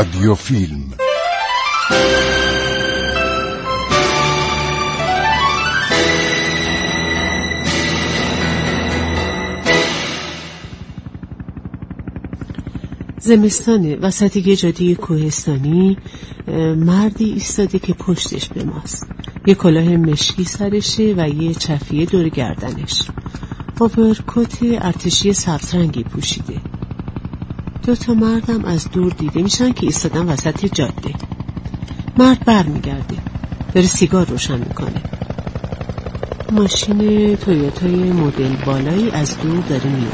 رادیو فیلم. زمستانه وسط یه جاده کوهستانی مردی ایستاده که پشتش به ماست. یه کلاه مشکی سرشه و یه چفیه دور گردنش. اوورکوت ارتشی سبزرنگی پوشیده. دو تا مردم از دور دیده میشن که ایستادن وسط جاده. مرد بر میگرده داره سیگار روشن می‌کنه. ماشین تویوتای مدل بالایی از دور داره میاد.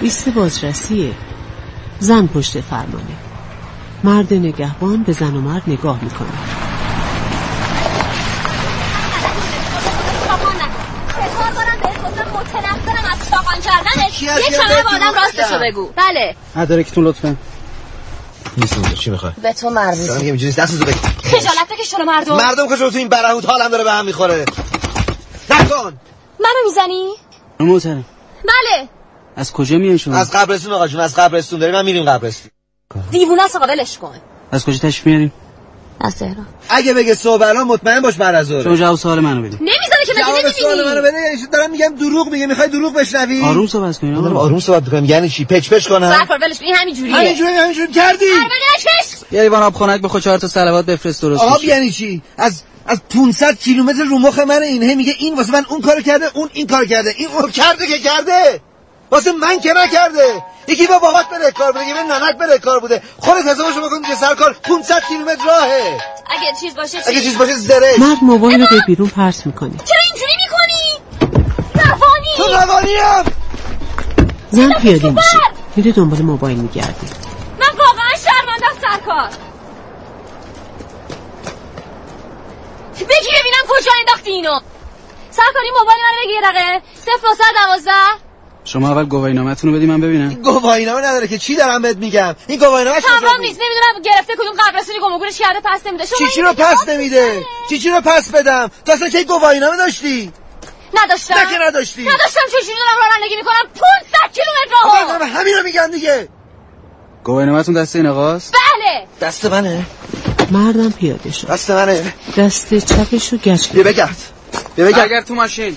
ایست بازرسیه. زن پشت فرمانه. مرد نگهبان به زن و مرد نگاه می‌کنه. یه کمه با آدم راستشو بگو. بله. مدارکتون لطفا. نیست اونجا چی می‌خوای؟ به تو مربوطه سلام که اینجوری دستتو بگیر. خجالت بکش شلو مردم. مردم کجا تو این برهوت حالم داره به هم می‌خوره؟ نکن! منو می‌زنی؟ محترم بله. از کجا میان شما؟ از قبرستون آقا جون از قبرستون داریم. من میریم قبرستون. دیوونه است آقا ولش کن. از کجا تشریف میاریم؟ از تهران. اگه بگه صبح الان مطمئن باش بعد از ظهر شما جواب سوال منو بدید نمی‌ذاره که مگه سوال منو بده یعنی دارم میگم دروغ میگه می‌خوای دروغ بشنوی؟ آروم صحبت من دارم آروم. صحبت می‌کنم یعنی چی؟ پچ پچ کنم؟ سرکار ولش کن این همینجوریه همینجوری همینجوری کردی؟ یه لیوان آب خنک بخور چهار تا صلوات بفرست درست آب یعنی چی؟ از از 500 کیلومتر رو مخ من این میگه این واسه من اون کارو کرده اون این کار کرده این اون کرده که کرده. واسه من که نکرده یکی به بابات بره کار بوده یکی به ننک بره کار بوده. خودت حسابشو بکن که سرکار 500 کیلومتر راهه. اگه چیز باشه چی؟ اگه چیز باشه زرش مرد موبایل رو به بیرون پرت می‌کنه. چرا اینجوری می‌کنی؟ روانی! تو روانیم! زن پیاده میشه میره دنبال موبایل میگرده من واقعا شرمنده سرکار بگی ببینم کجا انداختی اینو. سرکار این موبایل منو بگی یه دقیقه. صفر دوازده. شما اول گواهی نامتون رو بدی من ببینم. گواهینامه نداره که چی دارم بهت میگم؟ این گواهینامه خبرم نیست نمی‌دونم گرفته کدوم قبرستونی گمگونش کرده پس نمیده. شما چی چی رو پس نمیده. چی چی رو پس بدم؟ تو اصلا کی گواهینامه داشتی؟ نداشتم. نه که نداشتی. نداشتم چجوری دارم رانندگی می‌کنم؟ 500 کیلومتر من همین رو میگم دیگه. گواهی نامتون دست این آقاست؟ بله. دست منه. مردم پیاده شد. دست منه. دست چپش رو گچ بیا بگرد بیا بگرد اگر تو ماشین.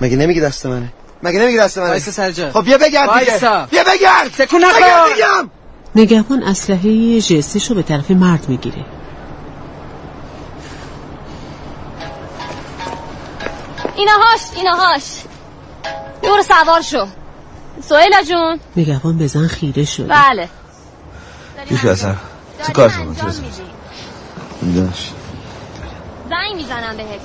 مگه نمیگی دست منه؟ مگه نمیگی دست منه؟ وایسا سر جا. خب بیا بگرد دیگه. بیا بگرد. تکون نخور. نگهبان اسلحه جستش رو به طرف مرد می‌گیره. ایناهاش ایناهاش برو سوار شو. سویلا جون. نگهبان به زن خیره شده. بله. بیش اصلا تو کار تو بزن میدونش زنگ می‌زنم بهتون.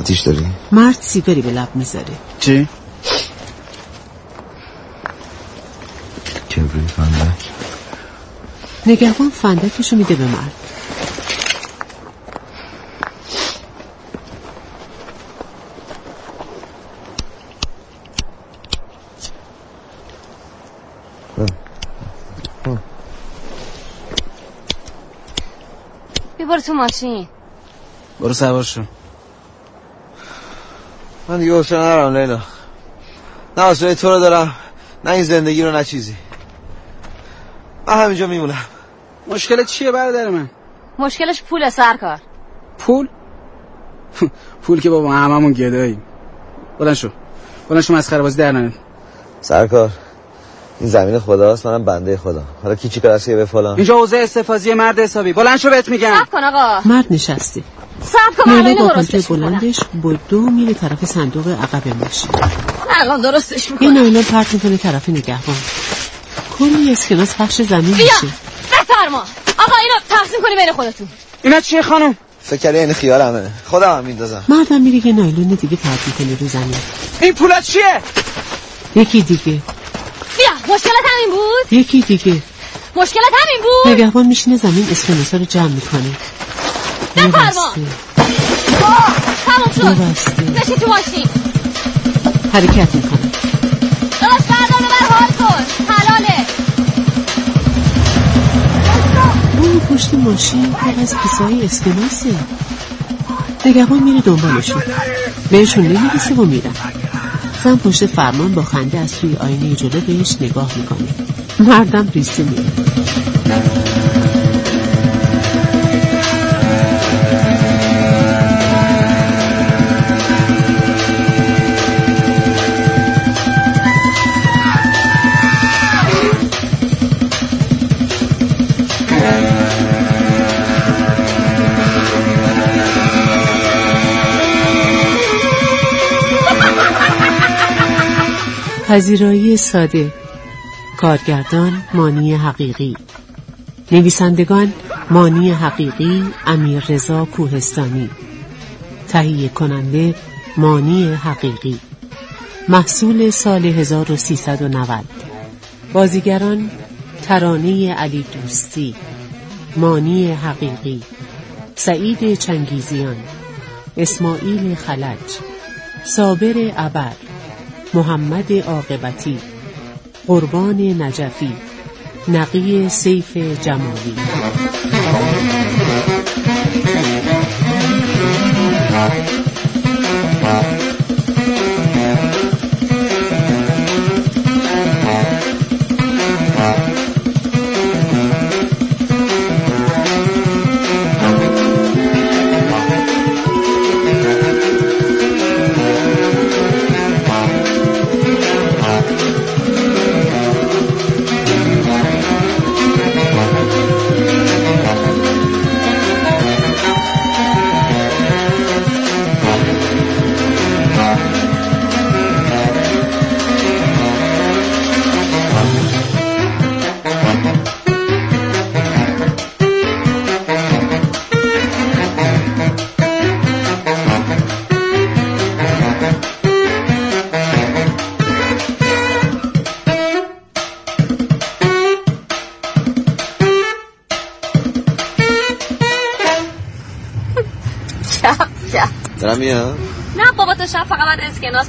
آتیش داری؟ مرد سیگاری به لب می‌ذاره. چی؟ کبری فندک؟ نگهبان فندکش رو میده به مرد. تو ماشین. برو سوار شو. من دیگه حوصله ندارم لیلا. نه حوصله تو رو دارم نه این زندگی رو نه چیزی. من همینجا میمونم. مشکل چیه برادر من؟ مشکلش پول سرکار پول؟ پول که بابا هممون گداییم. بلند شو. بلند شو مسخره بازی در نیار. سرکار این زمین خداست منم بنده خدا. حالا کی چی که به فلان. اینجا حوزه استفاضی مرد حسابی. بلند شو بهت میگم. سب کن آقا. مرد نشسته سب کن من با درستش بلندش با دو میره طرف صندوق عقب ماشین. الان درستش می‌کنم. نایلون پرت می‌کنه طرف نگهبان. کلی اسکناس پخش زمین بیا میشه. بفرما. آقا اینو تقسیم کنی بین خودتون. اینا چیه خانم؟ فکر این خیالمه خودم هم میندازم. مردم میره یه نایلون دیگه پرت می‌کنه رو زمین. این پولا چیه؟ یکی دیگه. بیا مشکلت همین بود؟ یکی دیگه. مشکلت همین بود؟ نگهبان میشینه زمین اسکناس رو جمع می‌کنه. بفرما. آه، تموم شد. بسته. نشین تو ماشین. حرکت می‌کنه داداش بردار ببر حال کن. حلاله. اون پشت ماشین پر از کیسه اسکناسه نگهبان میره دنبالشون. بهشون نمی‌رسه و میرن. زن پشت فرمان با خنده از توی آینه جلو بهش نگاه می‌کنه. مردم ریسه میره پذیرایی ساده. کارگردان مانی حقیقی. نویسندگان مانی حقیقی امیر رضا کوهستانی. تهیه کننده مانی حقیقی. محصول سال 1390 بازیگران ترانه علی دوستی. مانی حقیقی. سعید چنگیزیان. اسماعیل خلج. صابر ابر. محمد عاقبتی. قربان نجفی. نقی سیف جمالی.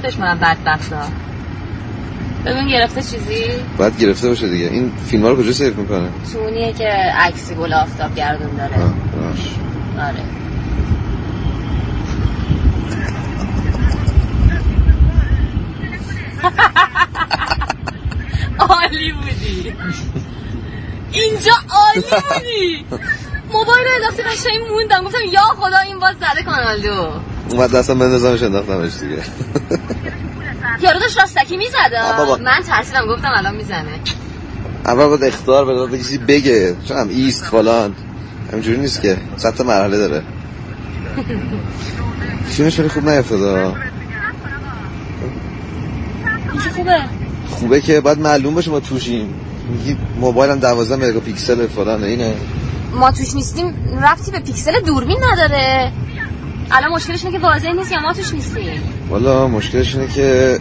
اسکناس بشمارم بدبختا ببین گرفته چیزی؟ باید گرفته باشه دیگه. این فیلم ها رو کجا سیف می‌کنه؟ چونیه که عکسی گل آفتاب گردون داره. آه،. آره. عالی بودی. اینجا عالی بودی. موبایل رو انداختی قشنگ موندم. گفتم یا خدا این باز زده کانال دو. اومد دستم بندازمش انداختمش دیگه. یارو داشت راستکی بابا. من ترسیدم گفتم الان می‌زنه. اول باید اختار بده باید چیزی بگه. چون هم ایست فلان. همینجوری نیست که. صد مرحله داره. فیلمش خیلی خوب نیفتاده. خوبه؟ خوبه که باید معلوم باشه ما توشیم. میگی موبایلم 12 مگاپیکسل فلان اینه. ما توش نیستیم رفتی به پیکسل دوربین نداره. الان مشکلش اینه که واضح نیست یا ما توش نیستیم. والا مشکلش اینه که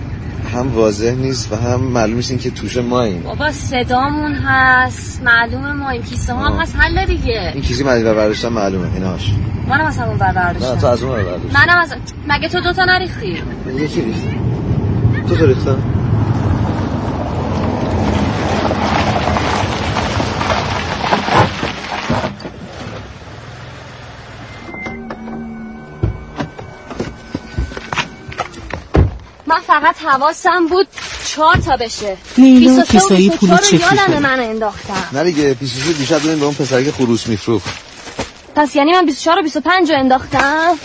هم واضح نیست و هم معلوم نیست این که توش ماییم. بابا صدامون هست معلومه ما این کیسه ها هم. هست. حل دیگه. این کیزی مدی برداشتن معلومه. ایناش منم از همون بر نه برداشتم تو از اون رو برداشت منم از مگه تو دوتا نریختی؟ یکی ریخته تو تو ریخته فقط حواسم بود چهار تا بشه. 23 و کیسایی 24 پول رو چک یادم. من انداختم. نه دیگه پیشیشو دیشب دادیم به اون پسری که خروس میفروخت. پس یعنی من 24 و 25 رو انداختم؟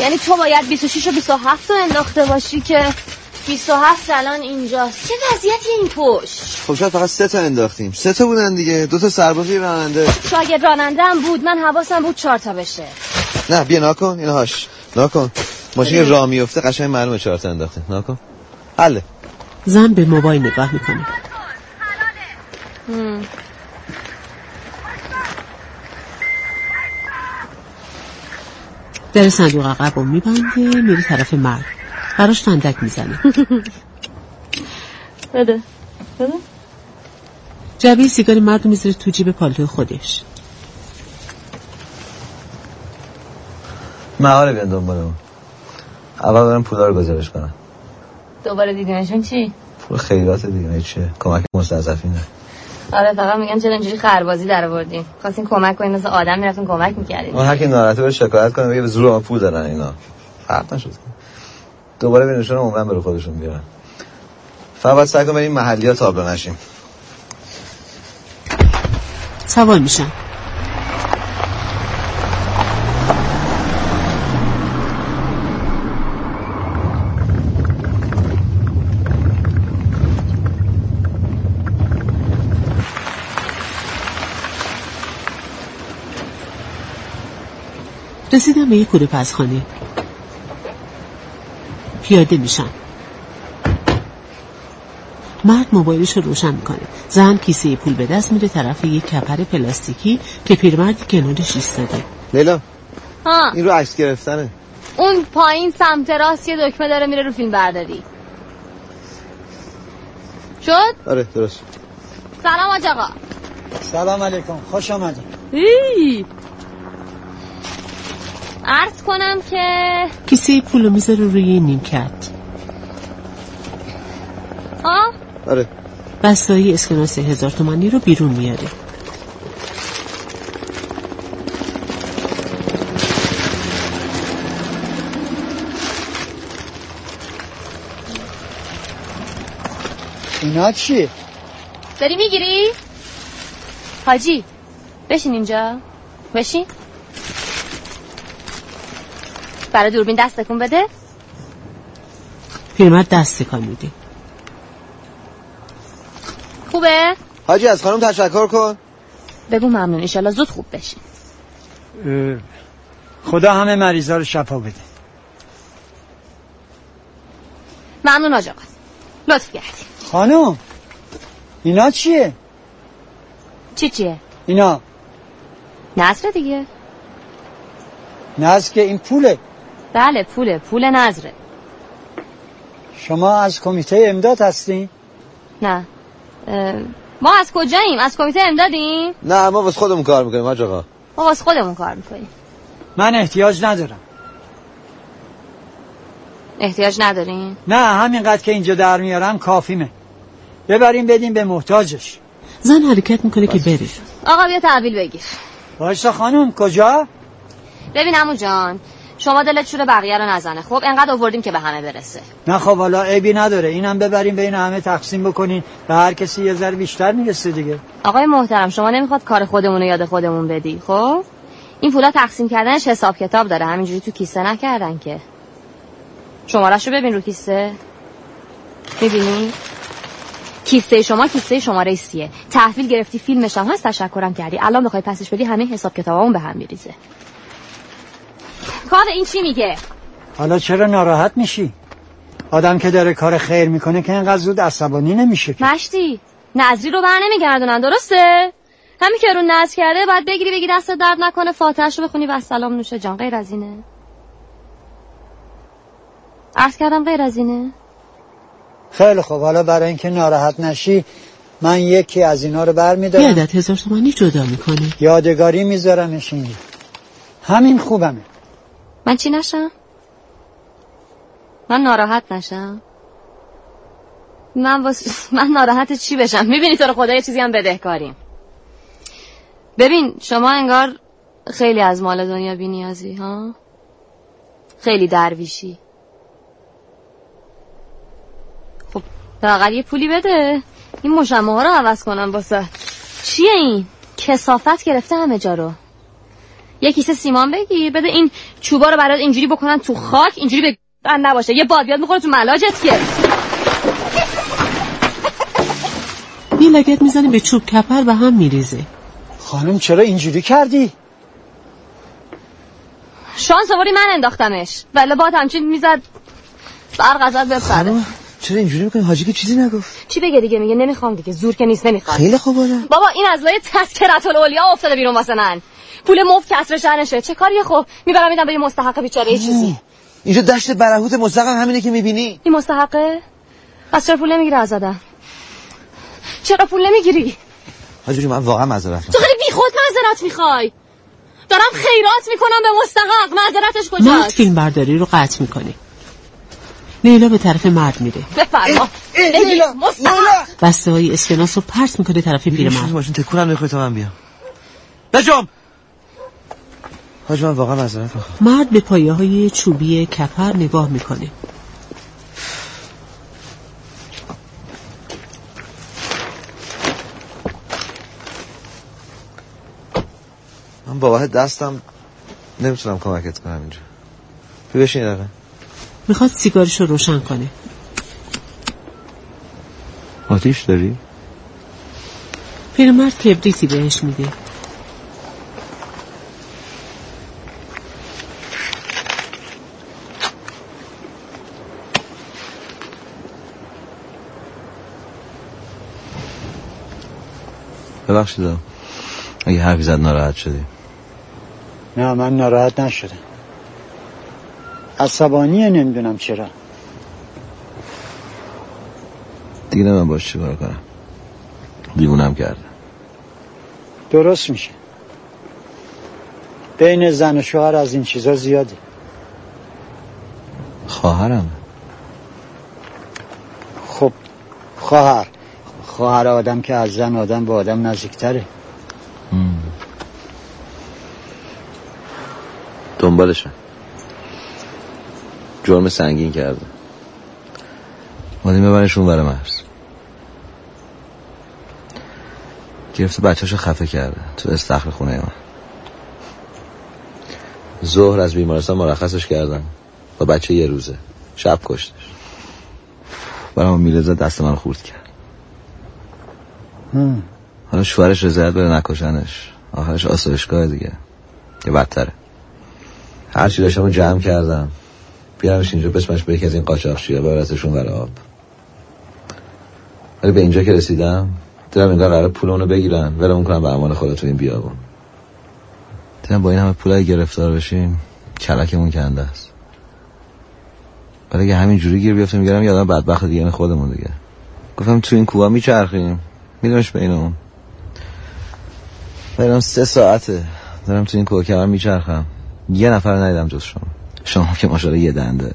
یعنی تو باید 26 و 27 رو انداخته باشی که 27 الان اینجاست. چه وضعیتی این پشت؟ خب شاید فقط سه تا انداختیم. سه تا بودن دیگه. دو تا سربازی راننده. شاید راننده هم بود من حواسم بود چهار تا بشه. نه بیا ناکن. اینو هاش. ناکن. ماشین راه میفته قشنگ معلومه چهار تا انداخته. ناکن حله. زن به موبایل نگاه می‌کنه. در صندوق عقب رو میبنده میره طرف مرد براش فندک می‌زنه. بده. بده. جبه سیگار مرد رو می‌ذاره تو جیب پالتو خودش. مهاره بیان دنبالمون اول برم پولا رو گزارش کنم. دوباره دیدنشون چی؟ پول خیرات دیگه چیه؟ کمک مستضعفینه. آره فقط میگم چرا اینجوری خربازی در آوردین؟ خواستین کمک کنین مثل آدم می‌رفتین کمک می‌کردین. اون هر کی ناراحته بره شکایت کنه بگه به زور ما پول دارن اینا. فرق نشد. دوباره بینشون عمرن برو خودشون بیارن. فقط باید سعی کنیم بریم محلی ها تابلو نشیم. سوار میشن رسیدم به یک کوره پزخانه پیاده میشن. مرد موبایلش رو روشن می‌کنه. زن کیسه پول به دست میره طرف یک کپر پلاستیکی که پیرمردی کنارش ایستاده. لیلا ها. این رو عکس گرفتنه. اون پایین سمت راست یه دکمه داره میره رو فیلم برداری. شد؟ آره درست. سلام آج آقا. سلام علیکم خوش آمدید. ای. عرض کنم که کیسه پول رو می‌ذاره روی نیمکت. ها آره. بستایی اسکناس هزار تومانی رو بیرون میاره. اینا چیه؟ داری می‌گیری؟ حاجی بشین اینجا. بشین. برای دوربین دست تکون بده؟ پیرمرد دست تکان میده. خوبه؟ حاجی از خانم تشکر کن. بگو ممنون ایشالله زود خوب بشین. اه، خدا همه مریضا رو شفا بده. ممنون آج آقا. لطف کردی. خانم اینا چیه؟ چی چیه؟ اینا. نظره دیگه. نزد که این پوله. بله پوله پول نظره. شما از کمیته امداد هستین؟ نه. ما از کجاییم؟ از کمیته امدادیم؟ نه ما واسه خودمون کار می‌کنیم حاج آقا. ما واسه خودمون کار می‌کنیم. من احتیاج ندارم. احتیاج نداریم نه همینقدر که اینجا در میارم کافیمه. ببریم بدیم به محتاجش. زن حرکت می‌کنه که بره. آقا بیا تحویل بگیر. باشا خانم کجا؟ ببین عمو جان شما دلت شور بقیه رو نزنه. خب انقدر آوردیم که به همه برسه. نه خب حالا عیبی نداره. اینم ببریم بین همه تقسیم بکنین. به هر کسی یه ذره بیشتر می‌رسه دیگه. آقای محترم شما نمی‌خواد کار خودمون رو یاد خودمون بدی خب؟ این پولا تقسیم کردنش حساب کتاب داره. همینجوری تو کیسه نکردن که. شمارش رو ببین رو کیسه. می‌بینی؟ کیسه شما کیسه شماره سیه. تحویل گرفتی فیلمش هم هست. تشکرم کردی. الان بخوای پسش بدی همه حساب کتابمون به هم میریزه. کار این چی میگه؟ حالا چرا ناراحت میشی؟ آدم که داره کار خیر می‌کنه که اینقدر زود عصبانی نمیشه که. مشتی نظری رو بر نمیگردونن درسته؟ همین که رو نظر کرده باید بگیری بگی دست درد نکنه فاتحش رو بخونی و سلام نوشه جان غیر از اینه. عرض کردم غیر از اینه. خیلی خب حالا برای اینکه ناراحت نشی من یکی از اینا رو یه برمیدارم عدد هزار تومانی جدا می‌کنه یادگاری میذارمش اینجا. همین خوبمه. من چی نشم؟ من ناراحت نشم. من واس... من ناراحت چی بشم؟ می‌بینی تو رو خدا یه چیزی هم بدهکاریم. ببین شما انگار خیلی از مال دنیا بی نیازی ها؟ خیلی درویشی. خب لااقل یه پولی بده. این مشمه ها رو عوض کنم باسه چیه این؟ کسافت گرفته همه جا رو. یه کیسه سیمان بگیر بده این چوبا رو برات اینجوری بکنن تو خاک اینجوری به بند نباشه. یه باد بیاد می‌خوره تو ملاجت که. یه لگت می‌زنه به چوب کپر و هم میریزه. خانم چرا اینجوری کردی؟ شانس آوردی من انداختمش. ولی باد همچین می‌زد. برق ازت بپره. چرا اینجوری می‌کنی؟ حاجی که چیزی نگفت. چی بگه دیگه؟ میگه نمی‌خوام دیگه. زور که نیست نمی‌خوام خیلی خوب حالا بابا این از لای تذکرت الاولیا افتاده بیرون واسه من. پول مفت کسر شأنشه چه کاریه خب؟ می‌برم میدم به یه مستحق بیچاره یه چیزی. اینجا دشت برهوت مستقیم همینه که می‌بینی؟ این مستحقه؟ پس چرا پول نمی‌گیره از آدم چرا پول نمی‌گیری؟ حاجی من واقعا معذرت تو خیلی بیخود معذرت می‌خوای. دارم خیرات می‌کنم به مستحق. معذرتش مرد کجاست؟ فیلم برداری رو قطع می‌کنه لیلا به طرف مرد میره. بفرما. بگی، مستحق. بسته های اسکناس رو پرت می‌کنه طرف پیرمرد ماشین تکونم نمی‌خوای تا من بیام. بجام حاجی من واقعا معذرت می‌خوام. مرد به پایه های چوبی کپر نگاه می‌کنه. بابت دستم نمی‌تونم کمکت کنم اینجا. بشین دقیقه. می‌خواد سیگارش رو روشن کنه. آتیش داری؟ پیرمرد کبریتی بهش میده. ببخشید. اگه حرفی زد ناراحت شدی. نه من ناراحت نشدم. عصبانیه نمی‌دونم چرا. دیگه من باش چی کنم. دیوونم کرده درست میشه. بین زن و شوهر از این چیزا زیاده خواهرم؟ خب خواهر. خواهر آدم که از زن آدم به آدم نزدیکتره. دنبالشن. جرم سنگین کرده. مادی ببرشون برای مرز. گرفته بچهاشو خفه کرده تو استخر خونه من ظهر از بیمارستان مرخصش کردم با بچه یه روزه. شب کشتش. برام میرزا دست من خورد کرد. حالا شوهرش رضایت بره نکشنش. آخرش آسایشگاه دیگه. یه بدتره. هرچی داشتم جمع کردم. بیارمش اینجا بسمش به از این قاچاقچی‌ها ببرتشون ور آب ولی به اینجا که رسیدم دیدم انگار قرار پول اونو بگیرن. ولمون کنم به امان خدا تو این بیابون. دیدم با این همه پولای گرفتار بشیم کلکمون کنده است. ولی اگه همین جوری گیر بیافتیم میگرم یادم بدبخت دیگه خودمون دیگه. گفتم تو این کوبا میچرخیم. میدونش بین اون برم سه ساعته دارم تو این کوکه میچرخم. یه نفر ندیدم جز شما. شما که ماشاءالله یه دنده.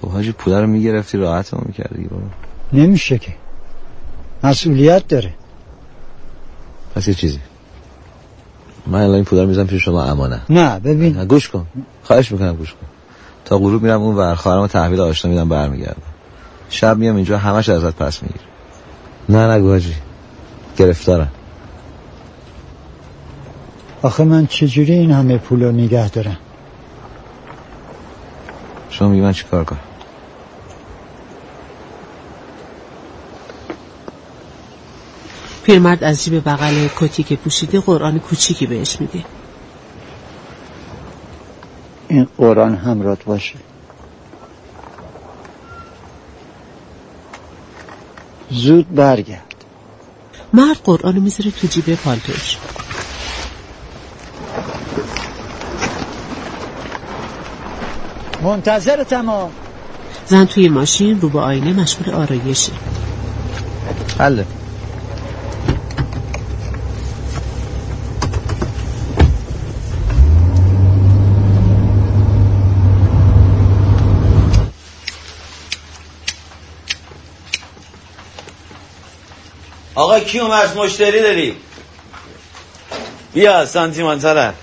خب حاجی پول رو می‌گرفتی راحت رو می‌کردی بابا نمیشه که. مسئولیت داره. پس یه چیزی. من الان این پول رو می‌زنم پیش شما امانه. نه ببین. گوش کن. خواهش می‌کنم گوش کن. تا غروب میرم اون ور. خواهرم تحویل آشنا میدم برمیگردم. شب میام اینجا همش ازت پس میگیر نه نگو حاجی گرفتارم. آخه من چجوری این همه پول رو نگه دارم؟ شما میگی من چی کار کنم؟ پیرمرد از جیب بغل کتی که پوشیده قرآن کوچیکی بهش میده این قرآن همرات باشه. زود برگرد. مرد قرآن می‌ذاره تو جیب پالتوش. منتظر تمام. زن توی ماشین رو به آینه مشغول آرایشه حله. آقا کی از مشتری داری بیا سانتیمانتره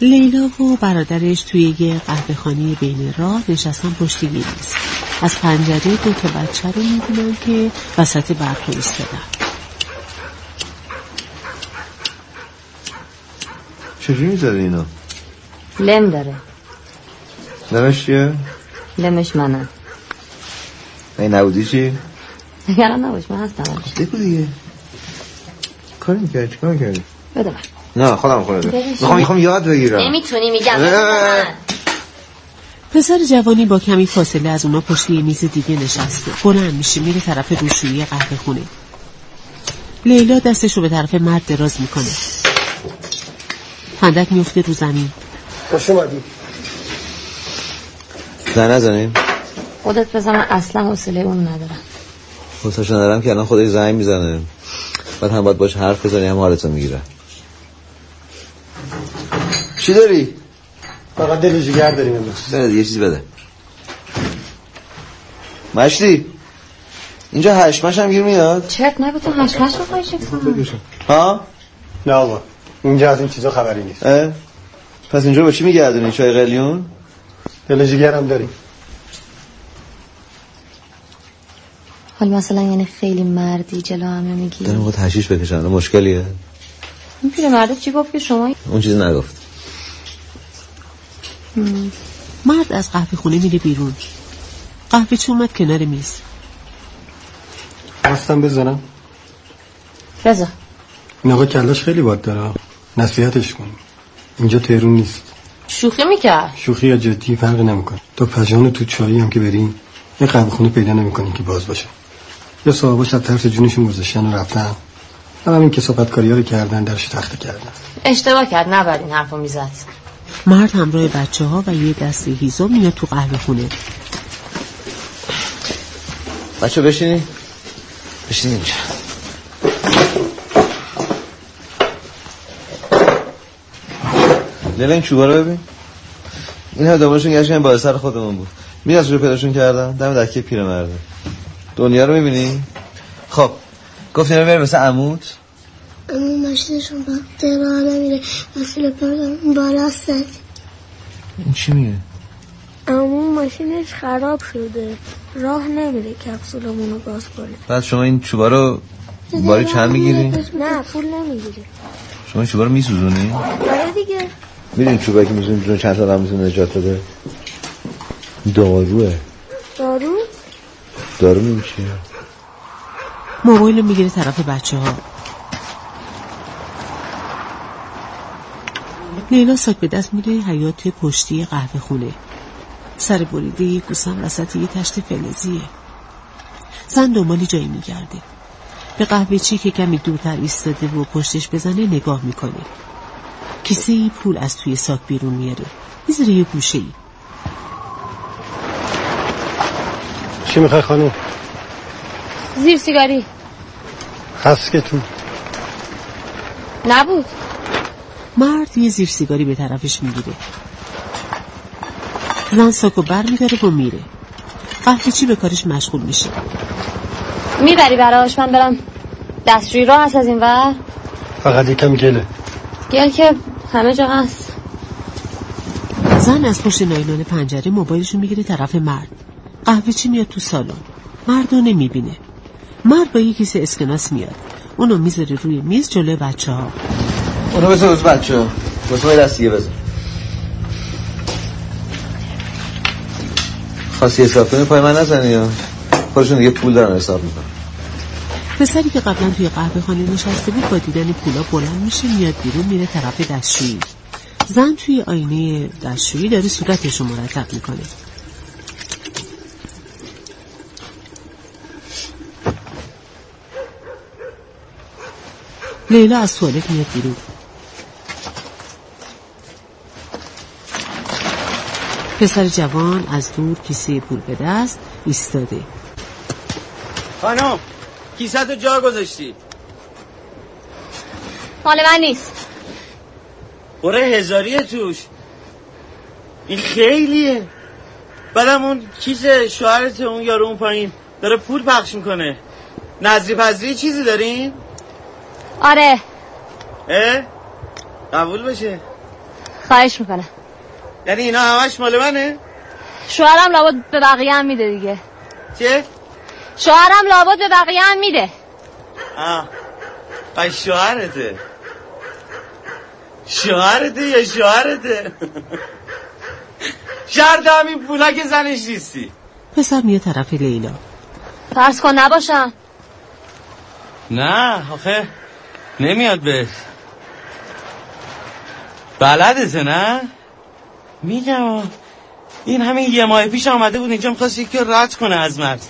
لیلا و برادرش توی یه قهوه خانه بین راه نشستن پشت گیریز از پنجره دو تا بچه رو می‌بینن که وسط برق ایستادن چجوری می‌ذاره اینا؟ لم داره لمش چیه؟ لمش منم این نبودی چی؟ نگران نباش من هستم. بگو دیگه. کاری می‌کردی؟ چی کار می‌کردی؟ بده نه خودم خورده می‌خوام می‌خوام یاد بگیرم. نمی‌تونی میگم. پسر جوانی با کمی فاصله از اونا پشت یه میز دیگه نشسته. بلند میشه میره طرف روشویی قهوه خونه. لیلا دستش رو به طرف مرد دراز می‌کنه. هندک میفته رو زمین. خوش اومدی. زن نزنیم خودت بزن اصلا حوصله اون ندارم. حوصله ندارم که الان خودش زنگ می‌زنه. بعد هم باید باش حرف بزنی هم حالتو می‌گیره. چی داری؟ فقط دل جگر داریم امروز. بده یه چیزی بده. مشتی؟ اینجا هشمش هم گیر میاد. چرت نگو تو هشمش رو ها؟ نه آقا اینجا از این چیزا خبری نیست؟ پس اینجا با چی میگردونی؟ چای قلیون؟ دل جگر هم داریم. حال مثلا یعنی خیلی مردی جلو همه میگی دارم با تشیش بکشن مشکلیه. این پیرمرد چی گفت که شما؟ اون چیزی نگفت. مرد از قهوه خونه میره بیرون. قهوه چی اومد کنار میز؟ راستم بزنم بزن این آقا کلاش خیلی باد داره. نصیحتش کن. اینجا تهرون نیست. شوخی می‌کرد؟ شوخی یا جدی فرقی نمیکن تو پجان تو چایی هم که بریم یه قهوه خونه پیدا نمی‌کنیم که باز باشه. یا صاحباش از ترس جونشون گذاشتن و رفتن. هم این کسافت کاری رو کردن درش تخته کردن. اشتباه کرد نباید این حرفو می‌زد. مرد همراه بچه ها و یه دسته هیزم میاد تو قهوه خونه. بچه بشینی بشینی اینجا. لیلا این چوبا رو ببین. این هم دوبارشون گشتن با سر خودمون بود. می از رو پیداشون کردن دم دکه پیر مرده دنیا رو می‌بینی؟ خب گفتی رو بریم مثل عمود؟ امون ماشینشون با راه نمیره وسیله پردارم بالا این چی میگه؟ امون ماشینش خراب شده. راه نمیره کپسولمون رو باز کنه. بعد شما این چوبا رو باری چند می‌گیری؟ نه پول نمی‌گیری شما این چوبا رو میسوزونی؟ آره دیگه. می‌دونی چوبا که میسوزونی چند سال هم می‌تونه نجات بده داروه. دارو؟ دارو میگه چیه؟ موبایل می‌گیره طرف بچه ها لیلا ساک به دست میره حیات پشتی قهوه خونه. سر بریده یه گوسم وسط یه تشت فلزیه. زن دنبالی جایی میگرده. به قهوه چی که کمی دورتر ایستاده و پشتش بزنه نگاه می‌کنه. کیسه ای پول از توی ساک بیرون میاره. می‌ذاره یه گوشه ای چی می‌خوای خانم؟ زیر سیگاری. هست که تو نبود. مرد یه زیر سیگاری به طرفش می‌گیره. زن ساکو بر میداره و میره. قهوه چی به کارش مشغول میشه؟ می‌بری براش من برم دستشویی راه هست از این ور. فقط یکم گله. گل که همه جا هست. زن از پشت نایلون پنجره موبایلشو می‌گیره طرف مرد. قهوه چی میاد تو سالن؟ مرد رو نمی‌بینه. مرد با یه کیسه اسکناس میاد. اونو می‌ذاره روی میز جلوی بچه ها اونو بذار از بچه ها بسه دست دیگه بذار. خواستی حساب کنی پای من نزنی یا؟ خودشون دیگه پول دارن حساب می‌کنن. پسری که قبلا توی قهوه خانه نشسته بود با دیدن پولا بلند میشه میاد بیرون میره طرف دستشویی. زن توی آینه دستشویی داره صورتش رو مرتب می‌کنه. لیلا از توالت میاد بیرون. پسر جوان از دور کیسه پول به دست ایستاده. خانم کیسه تو جا گذاشتی. مال من نیست. بره هزاریه توش. این خیلیه. بعدم اون کیس شوهرت اون یارو اون پایین داره پول پخش می‌کنه. نظری پذری چیزی دارین؟ آره. اه؟ قبول بشه خواهش می‌کنم. یعنی اینا همش مال منه؟ شوهرم لابد به بقیه هم میده دیگه. چه؟ شوهرم لابد به بقیه هم میده. آه. و شوهرته. شوهرته یا شوهرته؟ شرط همین پولا که زنش نیستی. پسر میاد طرف لیلا. فرض کن نباشم. نه آخه. نمیاد به بلدته نه؟ میگم. این همین یه ماه پیش آمده بود اینجا می‌خواست یکی رد کنه از مرز.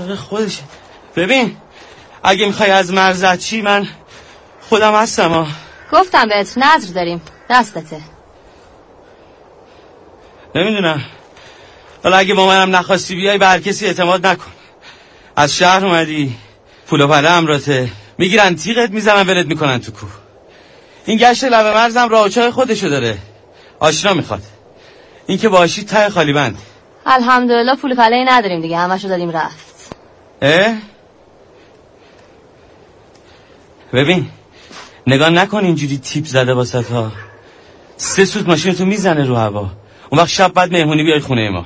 آره خودش ببین اگه می‌خوای از مرز چی من خودم هستم ها گفتم بهت نظر داریم دستته. نمی‌دونم. حالا اگه با منم نخواستی بیای به هر کسی اعتماد نکن. از شهر اومدی پول و پله امراته می‌گیرن تیغت می‌زنن ولت می‌کنن تو کوه. این گشت لبه مرزم راهچای خودشو داره. آشنا می‌خواد. این که باشی ته خالی بند. الحمدلله پول پله نداریم دیگه. همشو دادیم رفت. اه؟ ببین نگاه نکن اینجوری تیپ زده واسه ها سه سوت ماشینتو می‌زنه رو هوا. اون وقت شب بعد مهمونی بیای خونه ما.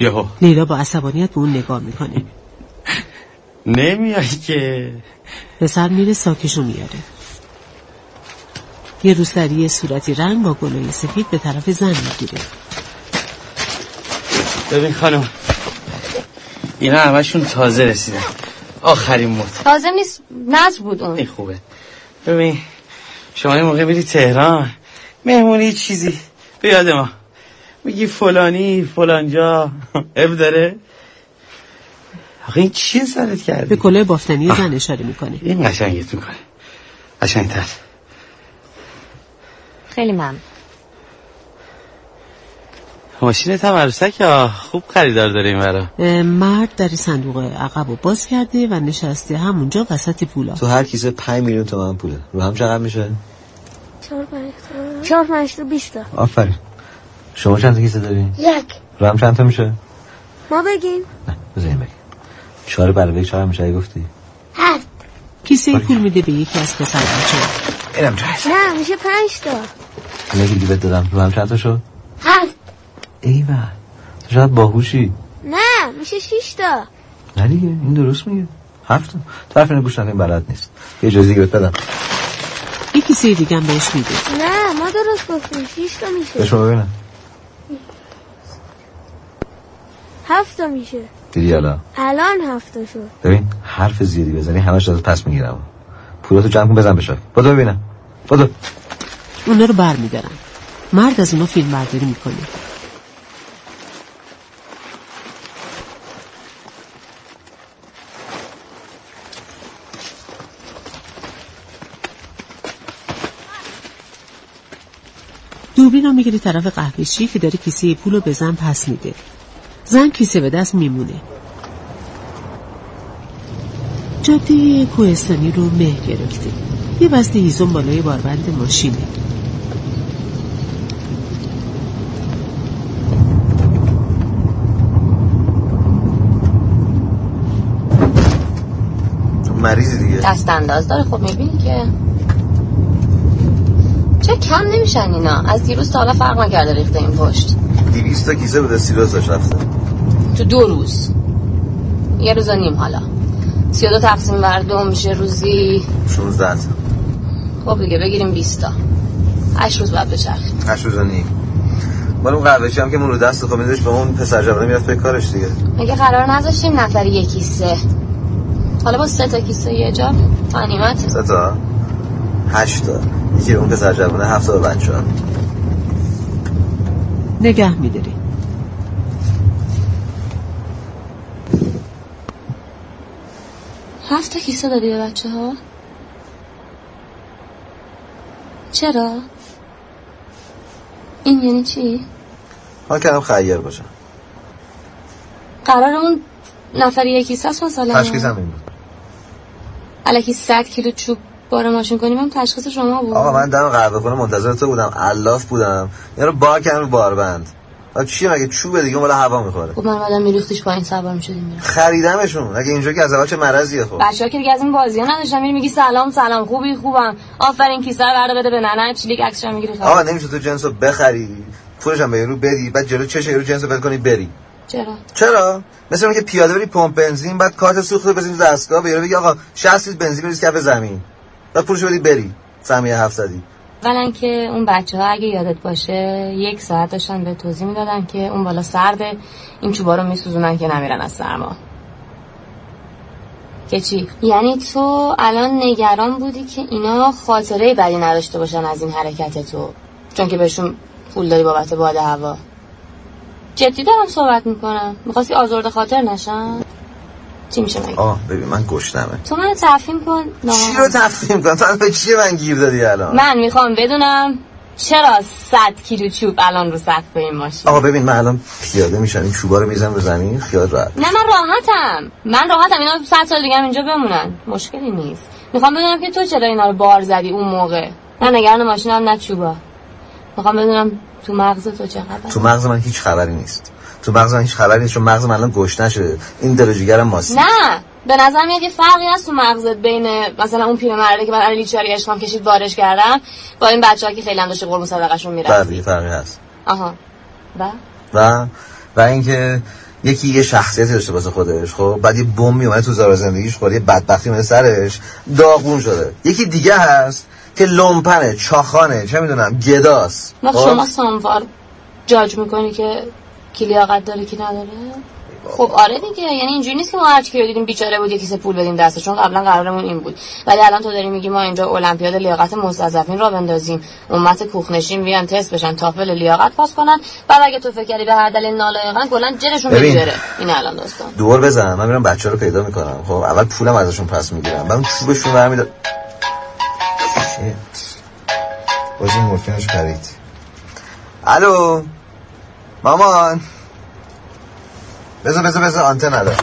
یهو. لیلا با عصبانیت به اون نگاه می‌کنه نمیای که. پسر میره ساکشو میاره. یه روسری صورتی رنگ با گلای سفید به طرف زن می‌گیره. ببین خانم اینا همشون تازه رسیدن. آخرین مد تازه نیست نظر بود اون. خوبه. ببین شما این موقع میری تهران مهمونی چیزی. به یاد ما. میگی فلانی فلانجا. اب داره؟ آقا این چیه سرت کرده به کلاه بافتنی زن اشاره می‌کنه. این قشنگت می‌کنه. قشنگتر. خیلی ممنون. ماشین هم عروسک خوب خریدار داره این برا مرد در صندوق عقب رو باز کرده و نشسته همونجا وسط پولا. تو هر کیسه 5 میلیون تومن پوله. رو هم چقدر میشه؟ چهار پنج تا. چهار پنج تا بیست تا. آفرین. شما چند تا کیسه دارین؟ یک. رو هم چند تا میشه؟ ما بگیم. نه بذاریم بگیم. چهار برای چهار میشه اگه گفتی؟ هفت. کیسه پول میده به یکی از پسر بچه. اینم جایز نه میشه پنج تا. نگی دیگه بهت دادم رو هم چند تا شد؟ هفت. ای تو شاید باهوشی. نه میشه شیش تا. نه دیگه این درست میگه. هفت تا. طرف اینو گوش نکنیم بلد نیست. یه جزی بهت بدم. یه کیسه دیگه هم بهش میده نه ما درست گفتیم. شیش تا میشه. بهش ببینم. هفت تا میشه. دیدی الان؟ الان هفت تا شد. ببین حرف زیادی بزنی همش از پس می‌گیرم پولاتو جمع کن بزن بشه بدو ببینم. بدو اونا رو بر میدارن مرد از اونا فیلم برداری می‌کنه. دوربین رو می‌گیره طرف قهوه‌چی که داره کیسه پول رو به زن پس میده. زن کیسه به دست میمونه. جاده کوهستانی رو مه گرفته. یه بسته هیزم بالای باربند ماشینه. مریضی دیگه؟ دست انداز داره. خب می‌بینی که چه کم نمیشن اینا. از دیروز تا حالا فرق نکرده ریخته این پشت. دیویست تا کیسه بوده سیروز داشت رفته. تو دو روز. یه روز و نیم حالا. سی و دو تقسیم بر دو میشه روزی 16 تا خب دیگه بگیریم 20 تا. هشت روز بعد بچرخ هشت روز و نیم. مال اون قهوه‌چی هم که مون رو دست خب میدش به اون پسر جوانه می‌رفت به کارش دیگه. مگه قرار نذاشتیم نفری یک کیسه. حالا با سه تا کیسه یه جا. غنیمت سه تا. هشت تا. یکی اون پسر جوانه هفت تا به بچه ها نگه میداری هفت تا کیسه دادی به بچه ها چرا؟ این یعنی چی؟ حال کردم خیر باشم قرار اون نفری یک کیسه است مثلا تشخیص هم این بود الکی 100 کیلو چوب بار ماشین کنیم هم تشخیص شما بود. آقا من دم قهوه خونه منتظر تو بودم. الاف بودم. رو بار کردم باربند چیه مگه چوبه دیگه؟ مال هوا می‌خوره. خب من اومدم میریختیش پایین سوار می‌شدیم میرم خریدمشون. اگه اینجا که از اول چه مرضیه خب. بچه‌ها که دیگه از این بازی ها نداشتم میری میگی سلام سلام خوبی خوبم. آفرین کیسه رو بردا بده به ننه چلیک عکسش هم می‌گیری آقا نمیشه تو جنسو بخری. پولش هم به یارو بدی بعد جلو چش یارو جنسو ول کنی بری. چرا؟ چرا؟ مثل اینکه پیاده بری پمپ بنزین بعد کارت سوخت رو بزنی دستگاه به بگی آقا 60 لیتر بنزین بریز کف زمین. بعد پولشو بدی بری. سهمیه 700 اولا که اون بچه ها اگه یادت باشه یک ساعت داشتن به توضیح می‌دادن که اون بالا سرده این چوبا رو میسوزونن که نمیرن از سرما. که چی؟ یعنی تو الان نگران بودی که اینا خاطره بدی نداشته باشن از این حرکت تو چون که بهشون پول داری بابت باد هوا. جدی دارم صحبت می‌کنم؟ می‌خواستی آزرده خاطر نشن؟ چی میشه مگه؟ آه ببین من گشتمه تو منو تفهیم کن. چی رو تفهیم کن؟ تو به چیه من گیر دادی الان؟ من می‌خوام بدونم چرا 100 کیلو چوب الان رو سقف این ماشین؟ آقا ببین من الان پیاده میشم این چوبا رو می‌زنم رو زمین خیال راحت. نه من راحتم. من راحتم. اینا 100 سال دیگه هم اینجا بمونن. مشکلی نیست. می‌خوام بدونم که تو چرا اینا رو بار زدی اون موقع؟ نه نگران ماشینم نه چوبا. می‌خوام بدونم تو مغز تو چه خبر تو مغز من هیچ خبری نیست. تو مغز من هیچ خبری نیست چون مغز من الان گوش نشده این دل و جیگرم ماست. نه به نظر میاد یه فرقی هست تو مغزت بین مثلا اون پیرمرده که من علی چاری اشکام کشید بارش کردم با این بچه‌ها که خیلی هم داشته قربون صدقه‌شون میره بله یه فرقی هست. آها. و؟ و؟ و اینکه یکی یه شخصیتی داشته واسه خودش خب؟ بعد یه بم میومد تو زار زندگیش خورد یه بدبختی اومده سرش داغون شده. یکی دیگه هست که لومپنه چاخانه چه می‌دونم گداست. وقت خب؟ شما ساموار جاج می‌کنی که کی لیاقت داره کی نداره؟ خب آره دیگه یعنی اینجوری نیست که ما هر کی دیدیم بیچاره بود یکی پول بدیم دستش چون قبلا قرارمون این بود. ولی الان تو داری میگی ما اینجا المپیاد لیاقت مستضعفین را بندازیم. امت کوخنشین بیان تست بشن تافل لیاقت پاس کنن. بعد اگه تو فکر کردی به هر دلیل نالایقن گلن جنشون می‌گیره این الان داستان. دور بزن. من میرم بچه رو پیدا می‌کنم. خب اول پولم ازشون پس می‌گیرم. بعد چوبشون برمیدارم بازی مورفینش پرید. الو؟ مامان. بذار بذار بذار آنتن نداره.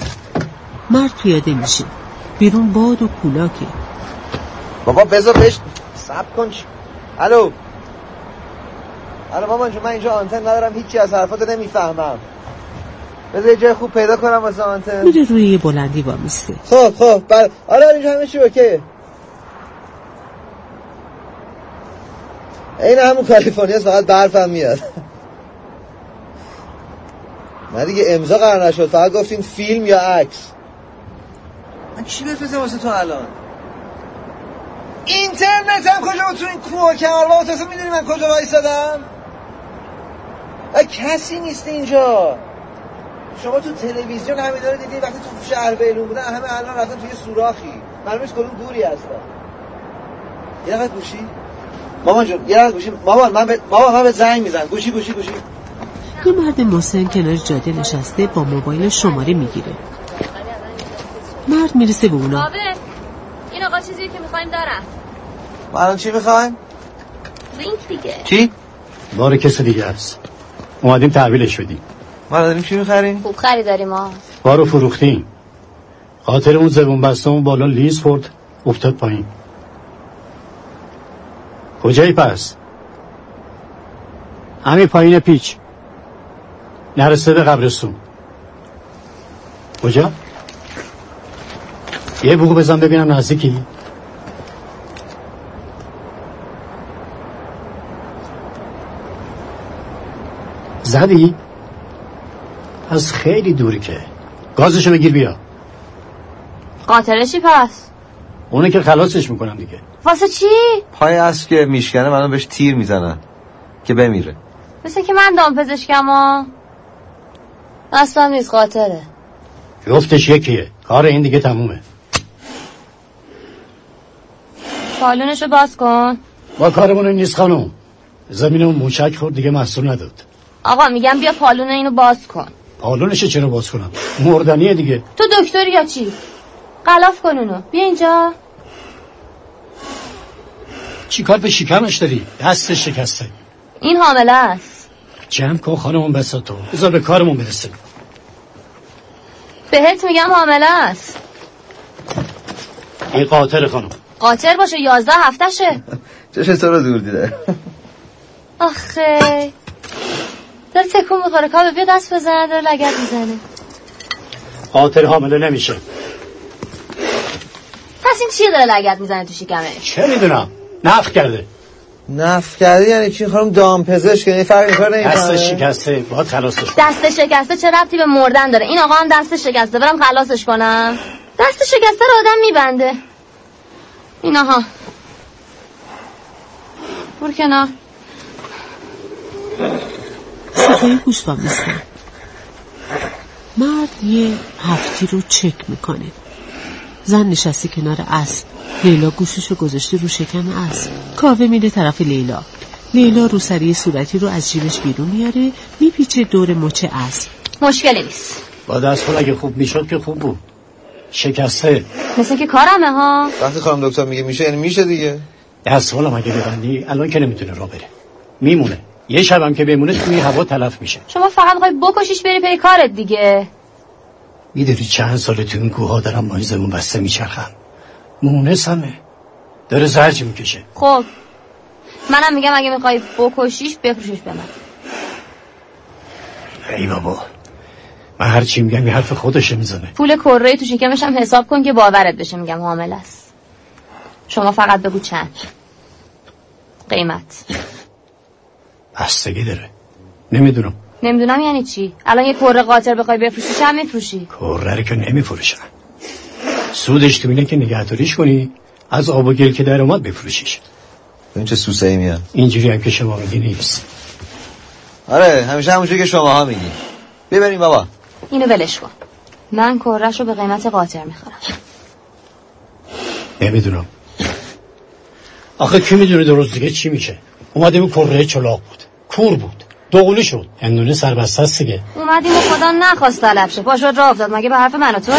مرد پیاده میشه. بیرون باد و کولاکه. بابا بذار بش سب کن. الو. الو مامان جون من اینجا آنتن ندارم هیچی از حرفات نمی‌فهمم. بذار جای خوب پیدا کنم واسه آنتن. میره روی یه بلندی با میسته خب خب بله. آره اینجا همه چی اوکیه. این همون کالیفرنیا فقط برفم میاد. نه دیگه امضا قرار نشد. فقط گفتین فیلم یا عکس. من چی بفرستم واسه تو الان؟ اینترنت هم کجا تو این کوه کروا تو می‌دونی من کجا وایسادم؟ کسی نیست اینجا. شما تو تلویزیون همین داره دیدی وقتی تو شهر بیلون بودن همه الان رفتن توی سوراخی. معلومش کدوم گوری هستن. یه دقیقه گوشی. مامان جون یه دقیقه گوشی. مامان من به مامان من به زنگ میزن گوشی گوشی گوشی. یه مرد مسن کنار جاده نشسته با موبایل شماره می‌گیره. مرد می‌رسه به اونا. بابه این آقا چیزی که می‌خوایم دارم. ما چی می‌خوایم؟ رینک دیگه. چی؟ بار کس دیگه هست اومدیم تحویلش بدیم. ما داریم چی می‌خریم؟ خوب خریداریم ما. بارو فروختیم. خاطر اون زبون بسته اون بالا لیز خورد افتاد پایین. کجایی پس؟ همین پایین پیچ. نرسیده قبرستون کجا؟ یه بگو بزن ببینم نزدیکی زدی؟ از خیلی دوری که گازشو بگیر بیا قاتلشی پس؟ اونه که خلاصش می‌کنم دیگه واسه چی؟ پای است که میشکنه منو بهش تیر می‌زنن که بمیره مثل که من دام پزشکم ها اصلا نیست قاتله جفتش یکیه. کار این دیگه تمومه. پالونشو باز کن. با کارمون نیست خانم. زمین اون موشک خورد دیگه محصول نداد. آقا میگم بیا پالون اینو باز کن. پالونش چرا باز کنم؟ مردنیه دیگه. تو دکتری یا چی؟ غلاف کن اونو. بیا اینجا. چی کار به شکمش داری؟ دستش شکسته. این حامله است. جمع کن خانمون بسا تو بذار به کارمون برسه بهت میگم حامله است. این قاتل خانم. قاتل باشه یازده هفتشه چش تو رو دور دیده. آخه. داره تکون می‌خوره. کابه بیا دست بزنه داره لگت می‌زنه. قاتل حامله نمیشه. پس این چیه داره لگت می‌زنه تو شکمش؟ چه می‌دونم؟ نفخ کرده. نفخ کرده یعنی چی؟ خانم دام پزشک یعنی فرق می‌کنه نمی‌کنه. دستش شکسته باید خلاصش دست شکسته چه ربطی به مردن داره؟ این آقا هم دست شکسته برم خلاصش کنم. دست شکسته رو آدم میبنده. ایناها بور کنار. صدای گوش با مرد یه هفتی رو چک می‌کنه. زن نشسته کنار اسب. لیلا گوششو گذاشته رو شکم اسب. کاوه میره طرف لیلا. لیلا رو سری صورتی رو از جیبش بیرون میاره میپیچه دور مچ اسب. مشکلی نیست. با دست اگه خوب می‌شد که خوب بود. شکسته. مثل که کارمه ها. وقتی خانم دکتر میگه میشه یعنی میشه دیگه. دست هم اگه ببندی الان که نمی‌تونه را بره. میمونه. یه شبم که بمونه توی هوا تلف میشه. شما فقط می‌خوای بکشیش بری پی کارت دیگه. می‌دونی چند سال تو این کوه ها دارم مایزمون بسته میچرخم. مونسمه. داره زرج می‌کشه. خب. منم میگم اگه می‌خوای بکشیش بفروشش به من. ای بابا. من هر چی میگم یه حرف خودشه می‌زنه. پول کره تو شکمش هم حساب کن که باورت بشه میگم حامل است. شما فقط بگو چند. قیمت. بستگی داره. نمی‌دونم. نمی‌دونم یعنی چی؟ الان یه کره قاطر بخوای بفروشی چند میفروشی؟ کره که نمیفروشن سودش تو اینه که نگهداریش کنی. از آب و گل که در اومد بفروشیش. این چه سوسه ای میاد. اینجوری هم که شما میگی نیست. آره همیشه همونجوری که شما ها میگی. ببریم بابا. اینو ولش کن. من کرش رو به قیمت قاطر می‌خورم. نمی‌دونم. آخه کی می‌دونه درست دیگه چی میشه؟ اومده بود کره چلاق بود. کور بود. دوقلو شد. اندونه سربسته است دیگه. اومدیم و خدا نخواست طلب شه پاشو راه افتاد. مگه به حرف من و توه؟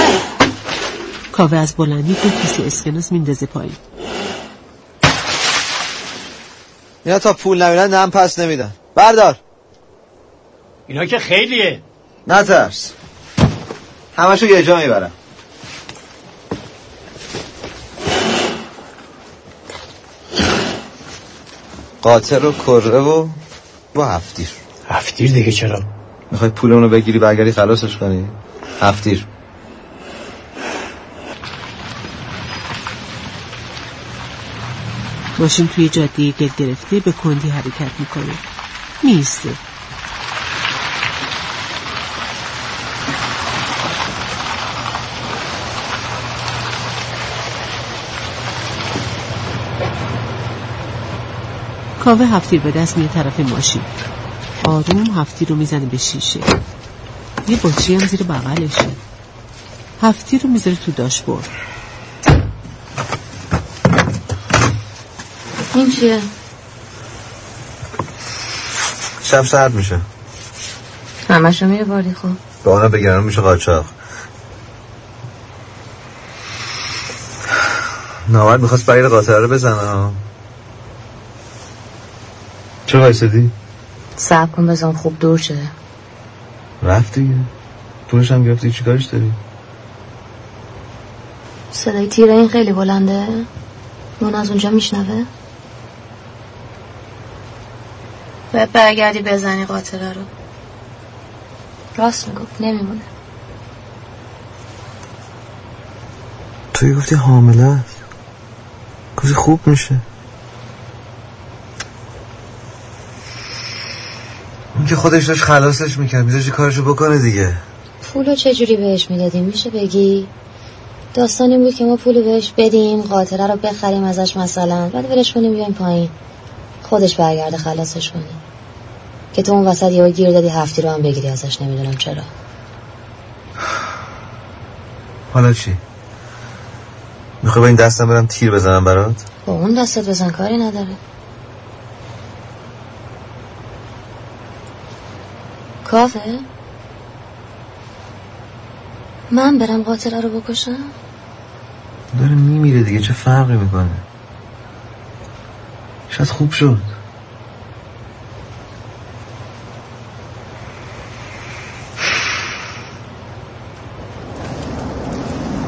کاوه از بلندی دو کیسه اسکناس میندازه پایین. اینا تا پول نمیدن نم پس نمیدن. بردار. اینا که خیلیه. نترس همشو یه جا می‌برم. قاطر و کره و با هفتیر. هفتیر دیگه چرا؟ می‌خوای پولمونو بگیری برگردی خلاصش کنی؟ هفتیر. ماشین توی جاده گل گرفته به کندی حرکت می‌کنه میسته کاوه هفتیر به دست میه طرف ماشین. آروم هفتیر رو می‌زنه به شیشه. یه بطری هم زیر بغلشه. هفتیر رو می‌ذاره تو داشبورد. این چیه؟ شب سرد میشه. همشو میره باری خب؟ به آنها بگیرن میشه قاچاق. ناورد می‌خواست برای قاطره رو بزنه. چرا وایسادی؟ سب کن بزن خوب دور شه. رفت دیگه. پولش هم گرفتی چی کارش داری؟ صدای تیره این خیلی بلنده. اون از اونجا میشنوه؟ باید برگردی بزنی قاطره رو. راست می‌گفت نمیمونه. توی گفتی حامله است؟ گفتی خوب میشه. اون که خودش داشت خلاصش می‌کرد میذاشی کارشو بکنه دیگه. پولو چجوری بهش می‌دادیم؟ میشه بگی؟ داستانی بود که ما پولو بهش بدیم قاطره رو بخریم ازش مثلا بعد ولش کنیم بیایم پایین. خودش برگرده خلاصش کنیم که تو اون وسط یه گیر دادی هفتی رو هم بگیری ازش نمی‌دونم چرا حالا چی؟ می‌خوای با این دستم برم تیر بزنم برات؟ با اون دستت بزن کاری نداره کافه؟ من برم قاتله رو بکشم؟ داره میمیره دیگه چه فرقی می‌کنه شاید خوب شد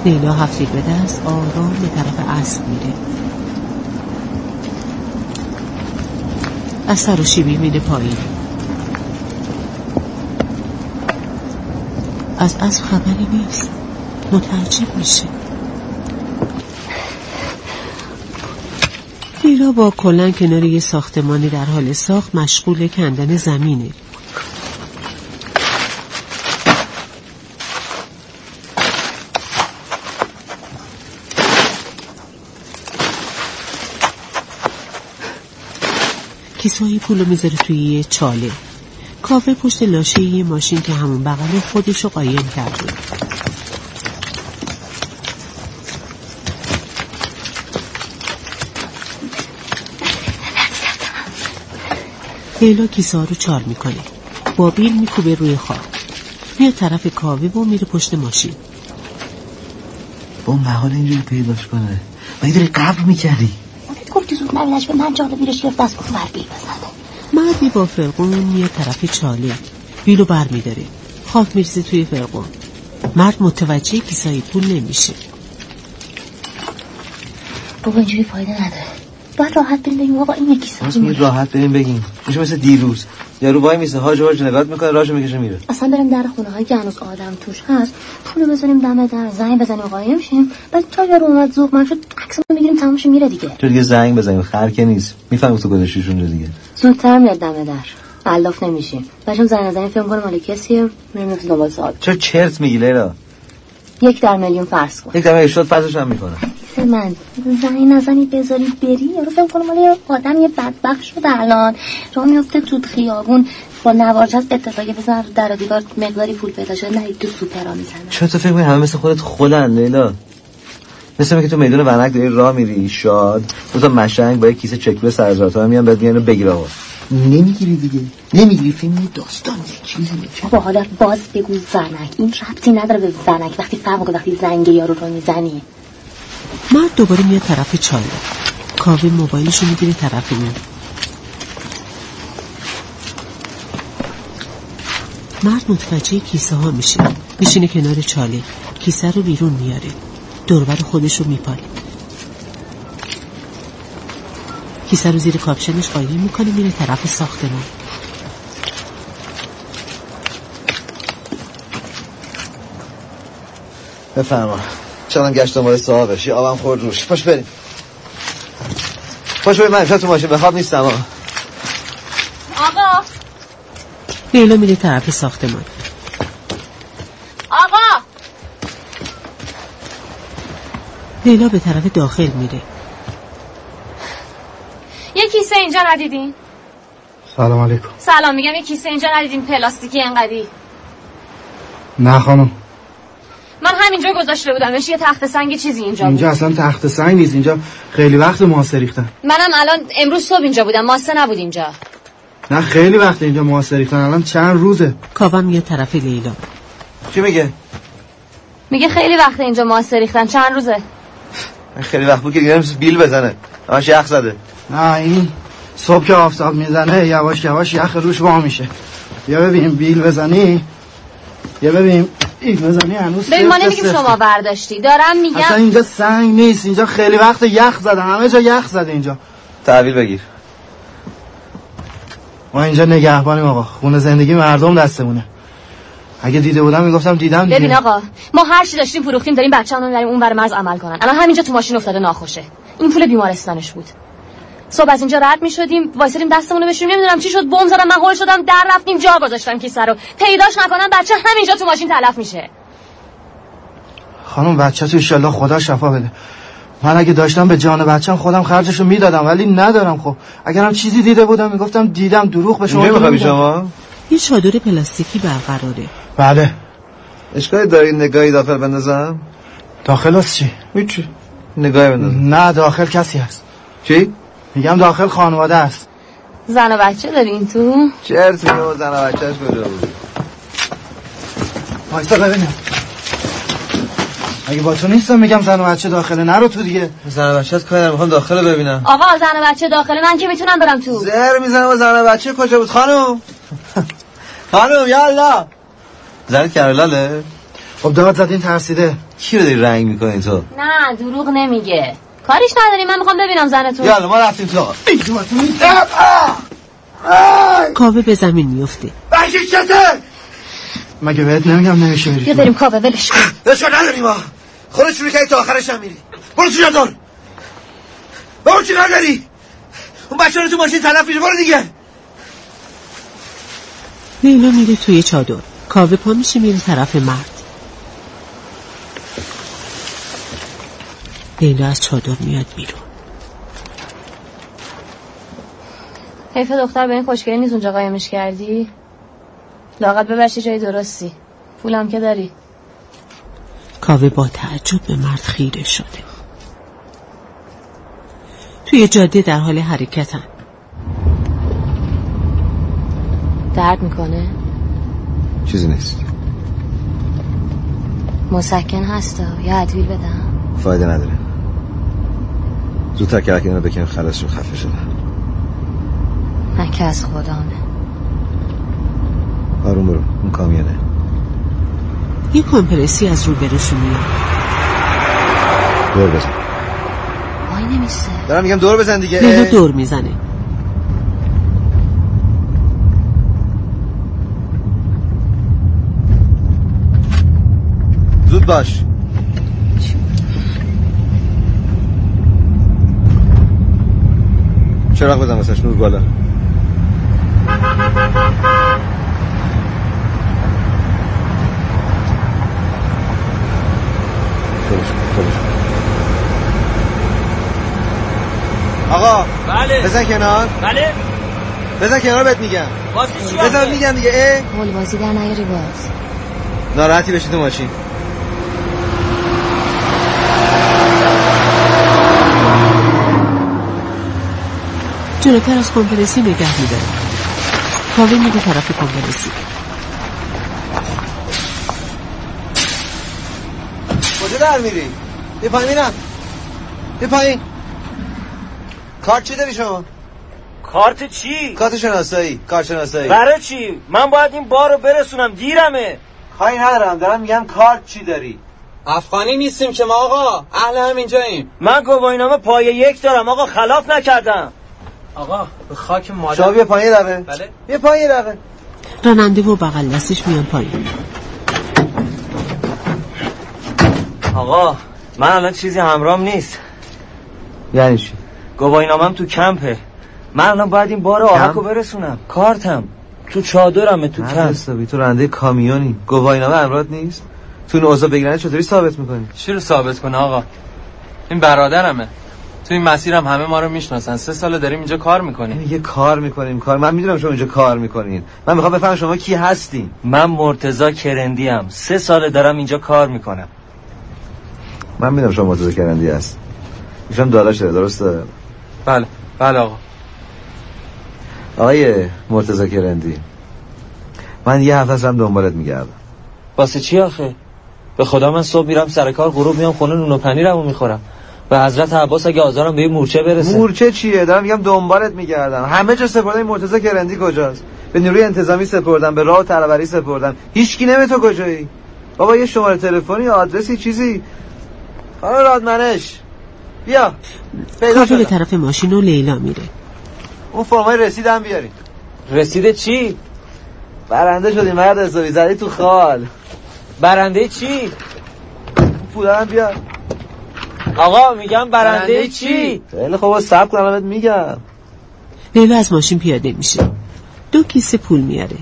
لیلا هفتیر به دست آرام به طرف اسب میره. از سر و شیبی میره پایین. از اسب خبری نیست. متعجب میشه. لیلا با کلن کنار یه ساختمانی در حال ساخت مشغول کندن زمینه. کیسه پولو می‌ذاره توی یه چاله. کافه پشت لاشه یه ماشین که همون بغل خودشو قایم کرده. لیلا کیسه رو چار می‌کنه. با بیل میکوبه روی خواب میاد طرف کاوه و میره پشت ماشین. اون محال اینجوری پیداش کنه. مگه داری قبل می‌کردی. گفتی زود نبینش به من جالبی بیرش گرفت دست بکن بیل بزنه. مردی با فرقون میاد طرف چاله بیلو بر میداره. خاک میرزه توی فرقون. مرد متوجه کیسای پول نمیشه. بابا اینجوری فایده نداره. باید راحت بریم بگیم آقا این یکی سازی راحت بریم بگیم. میشه مثل دیروز. یارو وای میسه هاج هاج نگات می‌کنه راشو می‌کشه میره. اصلا بریم در خونه هایی که هنوز آدم توش هست پولو بزنیم دم در زنگ بزنیم قایم شیم بعد تا یارو اومد ذوق من شد عکسمون می‌گیریم تمامش میره دیگه. تو دیگه زنگ بزنیم خر که نیست. می‌فهمی تو گذاشتیشون دیگه. زودتر میاد دم در. علاف نمیشیم بچم زنگ نزنیم فکر کنه مال کسیه؟ میریم دنبال صاحب چرا چرت میگی لیلا. یک در میلیون فرض کن. یک در میلیون شد فرضش هم می‌کنه من. زنی نزنی بذاری بری. یارو فکر کنم مال آدم یه بدبخت شده الان. راه میفته تو خیابون. با نوارچ از اتفاقی بزن در دیوار مقداری پول پیدا شده نه تو سوپرا می‌زنه. چرا تو فکر همه مثل خودت خودن لیلا؟ مثل که تو میدون ونک داری راه میری شاد دو تا مشنگ با یه کیسه چکلو سرزارتا میان بعد میان بگیر آقا. نمی‌گیری دیگه. نمی‌گیری فیلم داستان یه چیزی با حالا باز بگو ونک. این ربطی نداره به ونک. وقتی فرق وقتی زنگ یارو رو می‌زنی. مرد دوباره میاد طرف چاله. کاوه موبایلشو می‌گیره طرف این. مرد متوجه کیسه ها میشه. میشینه کنار چاله. کیسه رو بیرون میاره. دوربر خودش رو میپاله. کیسه رو زیر کاپشنش قایم می‌کنه میره طرف ساختمان. بفرما. چنان گشت دنبال صاحبش یه آبم خورد روش. پاش بریم. پاش بریم من تو ماشین بخواب نیستم آقا. لیلا میره طرف ساختمان آقا. لیلا به طرف داخل میره. یه کیسه اینجا ندیدین؟ سلام علیکم. سلام میگم یه کیسه اینجا ندیدین؟ پلاستیکی انقدی. نه خانم. من همینجا گذاشته بودمش یه تخت سنگ چیزی اینجا بود. اینجا اصلا تخت سنگ نیست. اینجا خیلی وقت ماسه ریختن. منم الان امروز صبح اینجا بودم. ماسه نبود اینجا. نه خیلی وقت اینجا ماسه ریختن. الان چند روزه. کاوم یه طرف لیلا. چی میگه؟ میگه خیلی وقت اینجا ماسه ریختن. چند روزه؟ خیلی وقت بود که دیگه بیل بزنه. همش یخ زده. نه این صبح که آفتاب می‌زنه یواش یواش یخ روش وا میشه. یا ببین بیل بزنی. یا ببین بیل بزنی هنوز ببین ما نمیگیم شما برداشتی. دارم میگم اصلا اینجا سنگ نیست. اینجا خیلی وقت یخ زده. همه جا یخ زده اینجا. تحویل بگیر. ما اینجا نگهبانیم آقا. خونه زندگی مردم دستمونه. اگه دیده بودم می‌گفتم دیدم دیگه. ببین آقا ما هر چی داشتیم فروختیم داریم بچه‌مون رو بریم اون بر مرز عمل کنن. الان همینجا تو ماشین افتاده ناخوشه. این پول بیمارستانش بود. صبح از اینجا رد می شدیم وایسادیم دستمون رو بشوریم. نمی‌دونم چی شد. بم زدم من هول شدم. در رفتیم. جا گذاشتم کیسه رو. پیداش نکنن بچه همینجا تو ماشین تلف میشه. خانم بچه تو ایشالله خدا شفا بده. من اگه داشتم به جان بچم خودم خرجشو می‌دادم ولی ندارم خب. اگرم چیزی دیده بودم می‌گفتم دیدم دروغ به شما نمی‌خوای شما یه چادر پلاستیکی برقراره. بله. اشکالی داری نگاهی داخل بندازم؟ داخل از چی؟ هیچی. نگاهی بندازم. نه داخل کسی هست. چی؟ میگم داخل خانواده است. زن و بچه دارین تو؟ چرتی و زن و بچهش کجا بود؟ وایسا ببینم. اگه با تو نیستم میگم زن و بچه داخله نرو تو دیگه. زن و بچه از کاری می‌خوام داخل ببینم. آقا زن و بچه داخله من که می‌تونم برم تو؟ زهر می‌زنم. و زن و بچه کجا بود؟ خانم. خانم یا الله زنت کرلاله خب داد زدین ترسیده. کی رو داری رنگ می‌کنی تو؟ نه دروغ نمیگه. کاریش نداری من می‌خوام ببینم زنتون. یالا ما رفتیم تو کاوه به زمین میفته. بچه چته مگه بهت نمیگم نمیشه بیا بریم کاوه ولش کن. اشکال نداریم ما خودت شروع کردی تا آخرش هم میری. برو تو جادار برو چی نداری اون بچه رو تو ماشین تلف میشه برو دیگه. لیلا میره توی چادر. کاوه پا میشه میره طرف مرد. لیلا از چادر میاد بیرون. حیف دختر به این خوشگلی نیست اونجا قایمش کردی؟ لاغت ببرشی جای درستی. پولم که داری. کاوه با تعجب به مرد خیره شده. توی جاده در حال حرکتن. درد می‌کنه؟ چیزی نیست. مسکن هستا یا ادویل بدم؟ فایده نداره. زودتر که اینو بکنیم خلاص رو خفه شده من که از خدامه آروم برو اون کامیونه. یه کمپرسی از رو برشون میاد. دور بزن. وای نمیسته دارم میگم دور بزن دیگه. لیلا دور می‌زنه. زود باش. چراغ بزن واسش؟ نور بالا. آقا بله. بزن کنار. بله. بزن کنار بهت میگم. بزن میگم دیگه. ای بازی در نیاری باز. ناراحتی بشی تو ماشین. جلوتر از کمپرسی نگه میداره کاوه میده طرف کمپرسی کجا در میری؟ یه پایین میرم یه پایین کارت چی داری شما؟ کارت چی؟ کارت شناسایی کارت شناسایی برای چی؟ من باید این بار رو برسونم دیرمه خواهی ندارم دارم میگم کارت چی داری؟ افغانی نیستیم که ما آقا اهل همینجاییم من گواهینامه پای یک دارم آقا خلاف نکردم آقا به خاک مادر. شما بیا پایین دقیقه. بله. بیا پایین دقیقه. راننده و بغل دستش میان پایین. آقا من الان چیزی همرام نیست. یعنی چی؟ گواهینامم تو کمپه. من الان باید این بار آهک رو برسونم. کارتم. تو چادرمه تو کمپ. تو رنده کامیونی. گواهینامه امرات نیست. تو این اوضاع بگیرنه چطوری ثابت می‌کنی؟ چی رو ثابت کنه آقا؟ این برادرمه. تو این مسیرم همه ما رو می‌شناسن. سه ساله داریم اینجا کار می‌کنیم. میگه کار می‌کنیم کار. من می‌دونم شما اینجا کار می‌کنین. من می‌خوام بفهم شما کی هستین. من مرتزا کرندی هم سه ساله دارم اینجا کار می‌کنم. من می‌دونم شما مرتضی کرندی هست. ایشون داداشه درسته؟ بله بله آقا. آقای مرتضی کرندی من یه هفته هم دنبالت میگردم. واسه چی آخه؟ به خدا من صبح میرم سر کار غروب میام خونه نون و پنیرمو می‌خورم. به حضرت عباس اگه آزارم به مورچه برسه. مورچه چیه؟ دارم میگم دنبالت میگردم. همه جا سپردن مرتضی کرندی کجاست؟ به نیروی انتظامی سپردم به راه ترابری سپردم. هیچکی نمی تو کجایی. بابا یه شماره تلفنی آدرسی چیزی؟ خانم رادمنش. بیا. پیدا به طرف ماشین و لیلا میره. اون فرمای رسیدم بیارین. رسیده چی؟ برنده شدی مرد حسابی. زدی تو خال. برنده چی؟ پولم بیار. آقا میگم برنده چی؟ خیلی خوب سب کنم بهت میگم. لیلا از ماشین پیاده میشه. دو کیسه پول میاره.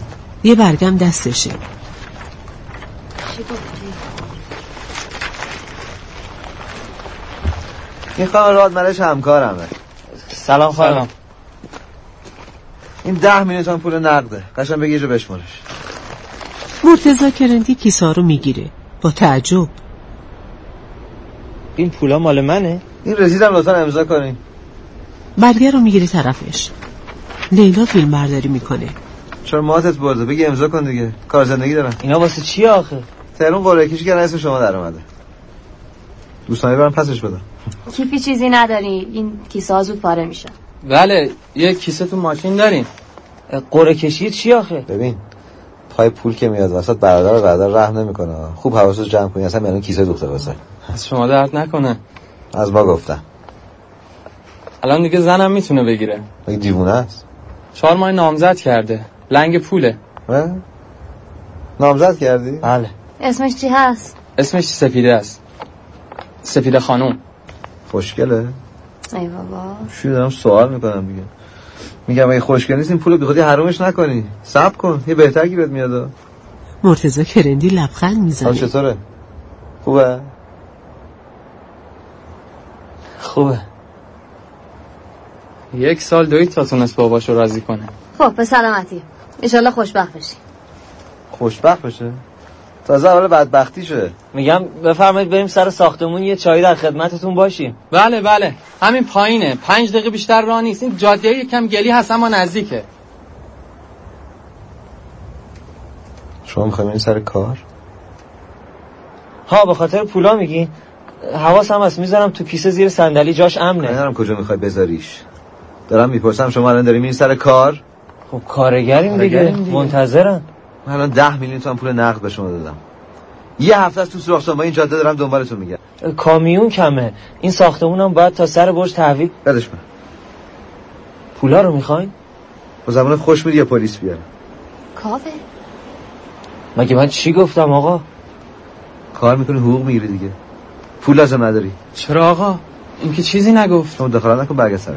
یه برگم دستشه. این خانم رادمنش همکارمه. سلام خانم. این ده میلیون پول نقده. قشنگ بگی یه جا بشمارش. مرتزا کرندی کیسه ها رو می‌گیره. با تعجب. این پولا مال منه. این رسیدم لطفا امضا کنین. برگه رو می‌گیره طرفش. لیلا فیلم برداری می‌کنه. چرا ماتت برده؟ بگی امضا کن دیگه. کار زندگی دارم. اینا واسه چی آخه؟ تهرون قرعه کشی کردن اسم شما در اومده. دوستانی برم پسش بدم. کیفی چیزی نداری. این کیسه ها زود پاره میشه. بله یه کیسه تو ماشین داریم. قره کشی چی آخه؟ ببین پای پول که میاد وسط برادر و برادر رحم نمی‌کنه. خوب حواستو جمع کنی. اصلا میانه کیسه دوخته واسه. از شما درد نکنه. از ما گفتم الان دیگه زنم می‌تونه بگیره. مگه دیوونه است؟ چهار ماه نامزد کرده. لنگ پوله. اه؟ نامزد کردی؟ بله. اسمش چی هست؟ اسمش سپیده است. سپیده خانوم. خوشگله؟ ای بابا. چی دارم سوال می‌کنم دیگه. میگم اگه خوشگل نیست این پول بی خودی حرومش نکنی. صبر کن. یه بهتر گیرت میاد. مرتزا کرندی لبخند می‌زنه. چطوره؟ خوبه؟ خوبه. یک سال دوید تا تونست باباشو راضی کنه. خب به سلامتی. انشالله خوشبخت بشی خوشبخت بشه تازه اول بدبختیشه. میگم بفرمایید بریم سر ساختمون یه چایی در خدمتتون باشیم. بله بله. همین پایینه. پنج دقیقه بیشتر راه نیست. این جاده یکم گلی هست اما نزدیکه. شما می‌خوایم این سر کار؟ ها به خاطر پولا میگی حواسم هست. می‌ذارم تو کیسه زیر صندلی. جاش امنه. نمی‌دونم کجا می‌خوای بذاریش. دارم می‌پرسم شما الان داریم این سر کار؟ خب کارگریم دیگه. کارگریم دیگه. منتظرم من الان ده میلیون تومن پول نقد به شما دادم. یه هفته از تو سوراخ با این جاده دارم دنبالتون میگم. کامیون کمه. این ساختمونم باید تا سر برج تحویل بدش من پولا رو می‌خواین؟ با زمان خوش میری یا پلیس بیارم کاوه. مگه من چی گفتم آقا؟ کار می‌کنی حقوق می‌گیری دیگه. پول لازم نداری. چرا آقا؟ این که چیزی نگفت. شما دخالت نکن برگرد سر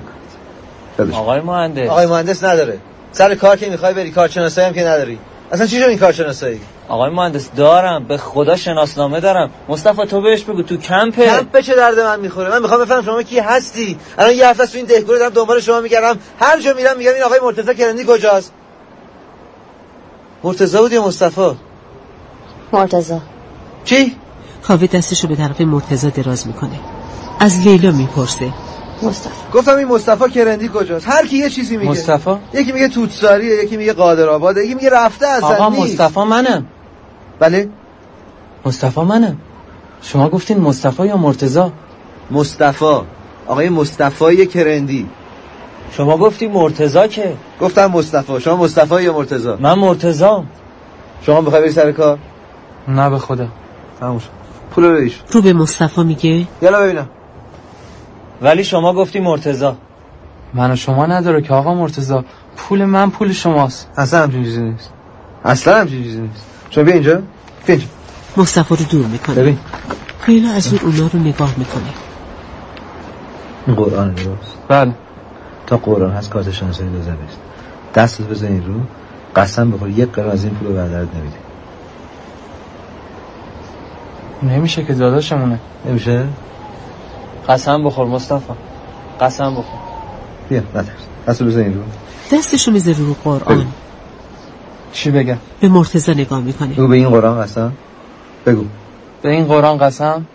کار. آقای مهندس. آقای مهندس نداره. سر کار که می‌خوای بری کارشناسایی هم که نداری. اصلا چی شد این کارشناسایی؟ آقای مهندس دارم. به خدا شناسنامه دارم. مصطفی تو بهش بگو تو کمپه. کمپ چه درد من می‌خوره؟ من می‌خوام بفهم شما کی هستی. الان یه هفته تو این دهکوره دارم دنبال شما میگردم. هر جا میرم میگم این آقای مرتضی کرندی کجاست؟ مرتضی بود یا مصطفی؟ مرتضی. چی؟ کاوه دستشو به طرف مرتضی دراز می‌کنه. از لیلا می‌پرسه. مصطفی. گفتم این مصطفی کرندی کجاست؟ هر کی یه چیزی میگه. مصطفی؟ یکی میگه توتساریه یکی میگه قادر آباده یکی میگه رفته اصلا آقا مصطفی منم بله؟ مصطفی منم شما گفتین مصطفی یا مرتضی؟ مصطفی. آقای مصطفی کرندی. شما گفتی مرتضی که. گفتم مصطفی. شما مصطفی یا مرتضی؟ من مرتضام شما می‌خوای بری سر کار؟ نه به خدا. تموم شد. پول رو بدیش رو به مصطفی میگه؟ یالا ببینم. ولی شما گفتی مرتضی. من و شما نداره که آقا مرتضی. پول من پول شماست. اصلا همچین چیزی نیست. اصلا همچین چیزی نیست. شما بیا اینجا. بیا اینجا. مصطفی رو دور می‌کنه ببین. لیلا از اون اونا رو نگاه می‌کنه این قرآن درست. بله. تا قرآن هست کارت شناسایی لازم نیست. دست بزنید رو قسم بخور یک قرار از این پول رو برادرت نمیده نمیشه که داداشمونه. نمیشه؟ قسم بخور مصطفی. قسم بخور. بیا نترس دست بزنید رو دستشو می‌ذاره رو قرآن. چی بگم؟ به مرتضی نگاه می‌کنه بگو به این قرآن قسم؟ بگو. به این قرآن قسم؟